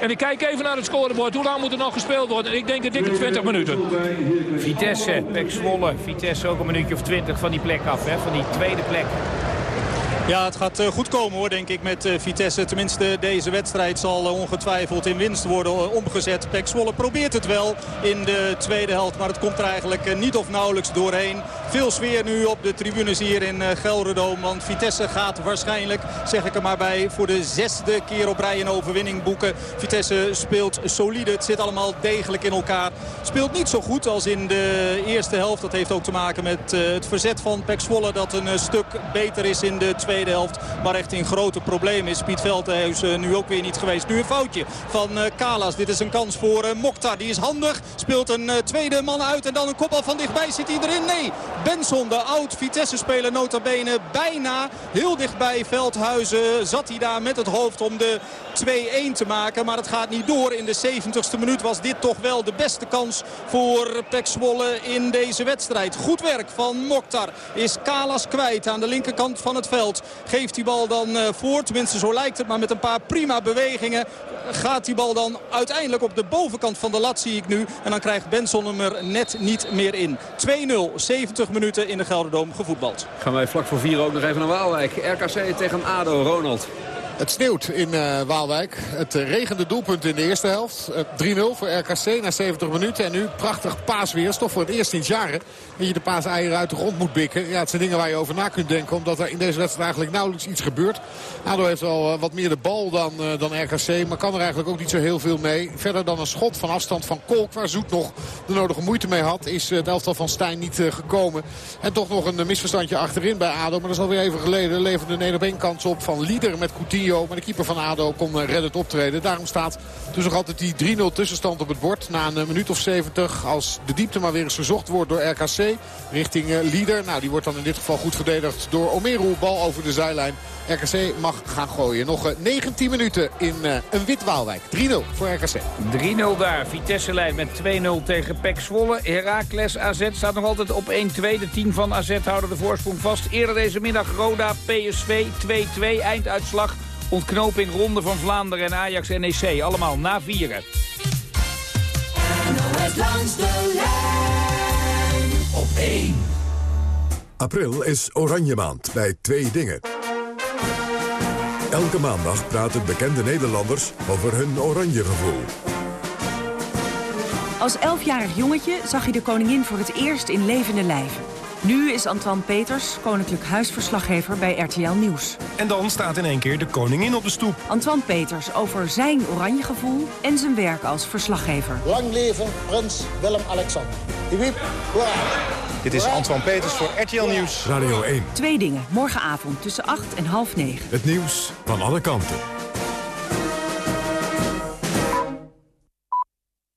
En ik kijk even naar het scorebord. Hoe lang moet er nog gespeeld worden? Ik denk een dikke 20 minuten. Vitesse, Pek Zwolle. Vitesse ook een minuutje of 20 van die plek af. Hè? Van die tweede plek. Ja, het gaat goed komen hoor, denk ik, met Vitesse. Tenminste, deze wedstrijd zal ongetwijfeld in winst worden omgezet. Pek Zwolle probeert het wel in de tweede helft, maar het komt er eigenlijk niet of nauwelijks doorheen. Veel sfeer nu op de tribunes hier in Gelderdoom. Want Vitesse gaat waarschijnlijk, zeg ik er maar bij, voor de zesde keer op rij een overwinning boeken. Vitesse speelt solide. Het zit allemaal degelijk in elkaar. Speelt niet zo goed als in de eerste helft. Dat heeft ook te maken met het verzet van Pek Zwolle. Dat een stuk beter is in de tweede helft. Maar echt in grote problemen is. Piet Veldhuis nu ook weer niet geweest. Nu een foutje van Kalas. Dit is een kans voor Mokhtar. Die is handig. Speelt een tweede man uit. En dan een kopbal van dichtbij. Zit hij erin? Nee. Benson, de oud-Vitesse-speler nota bene, bijna heel dichtbij Veldhuizen. Zat hij daar met het hoofd om de 2-1 te maken. Maar het gaat niet door. In de 70ste minuut was dit toch wel de beste kans voor Pek Zwolle in deze wedstrijd. Goed werk van Mokhtar. Is Kalas kwijt aan de linkerkant van het veld. Geeft die bal dan voor. Tenminste, zo lijkt het. Maar met een paar prima bewegingen gaat die bal dan uiteindelijk op de bovenkant van de lat, zie ik nu. En dan krijgt Benson hem er net niet meer in. 2-0, 70 minuten in de Gelderdoom gevoetbald. Gaan wij vlak voor vier ook nog even naar Waalwijk. RKC tegen ADO, Ronald. Het sneeuwt in uh, Waalwijk. Het regende doelpunt in de eerste helft. Uh, 3-0 voor RKC na 70 minuten. En nu prachtig paasweer. Toch voor het eerst sinds jaren dat je de paaseieren uit de grond moet bikken. Ja, het zijn dingen waar je over na kunt denken. Omdat er in deze wedstrijd eigenlijk nauwelijks iets gebeurt. ADO heeft wel wat meer de bal dan, dan RKC. Maar kan er eigenlijk ook niet zo heel veel mee. Verder dan een schot van afstand van Kolk. Waar Zoet nog de nodige moeite mee had. Is het elftal van Stijn niet gekomen. En toch nog een misverstandje achterin bij ADO. Maar dat is alweer even geleden. Leverde een 1 op 1 kans op van Lieder met Coutinho. Maar de keeper van ADO kon reddend optreden. Daarom staat dus nog altijd die 3-0 tussenstand op het bord. Na een minuut of 70 als de diepte maar weer eens gezocht wordt door RKC. Richting Lieder. Nou, die wordt dan in dit geval goed verdedigd door Omeru. Bal over de zijlijn. RKC mag gaan gooien. Nog 19 minuten in een wit Waalwijk. 3-0 voor RKC. 3-0 daar. Vitesse leidt met 2-0 tegen Pek Zwolle. Heracles AZ staat nog altijd op 1-2. De team van AZ houden de voorsprong vast. Eerder deze middag Roda PSV 2-2. Einduitslag. Ontknoping Ronde van Vlaanderen en Ajax NEC. Allemaal na vieren. langs de lijn op 1. April is Oranje Maand bij Twee Dingen. Elke maandag praten bekende Nederlanders over hun oranje gevoel. Als elfjarig jongetje zag hij de koningin voor het eerst in levende lijven. Nu is Antoine Peters koninklijk huisverslaggever bij RTL Nieuws. En dan staat in één keer de koningin op de stoep. Antoine Peters over zijn oranje gevoel en zijn werk als verslaggever. Lang leven prins Willem-Alexander. Dit is Antoine Peters voor RTL Nieuws. Radio 1. Twee dingen, morgenavond tussen 8 en half 9. Het nieuws van alle kanten.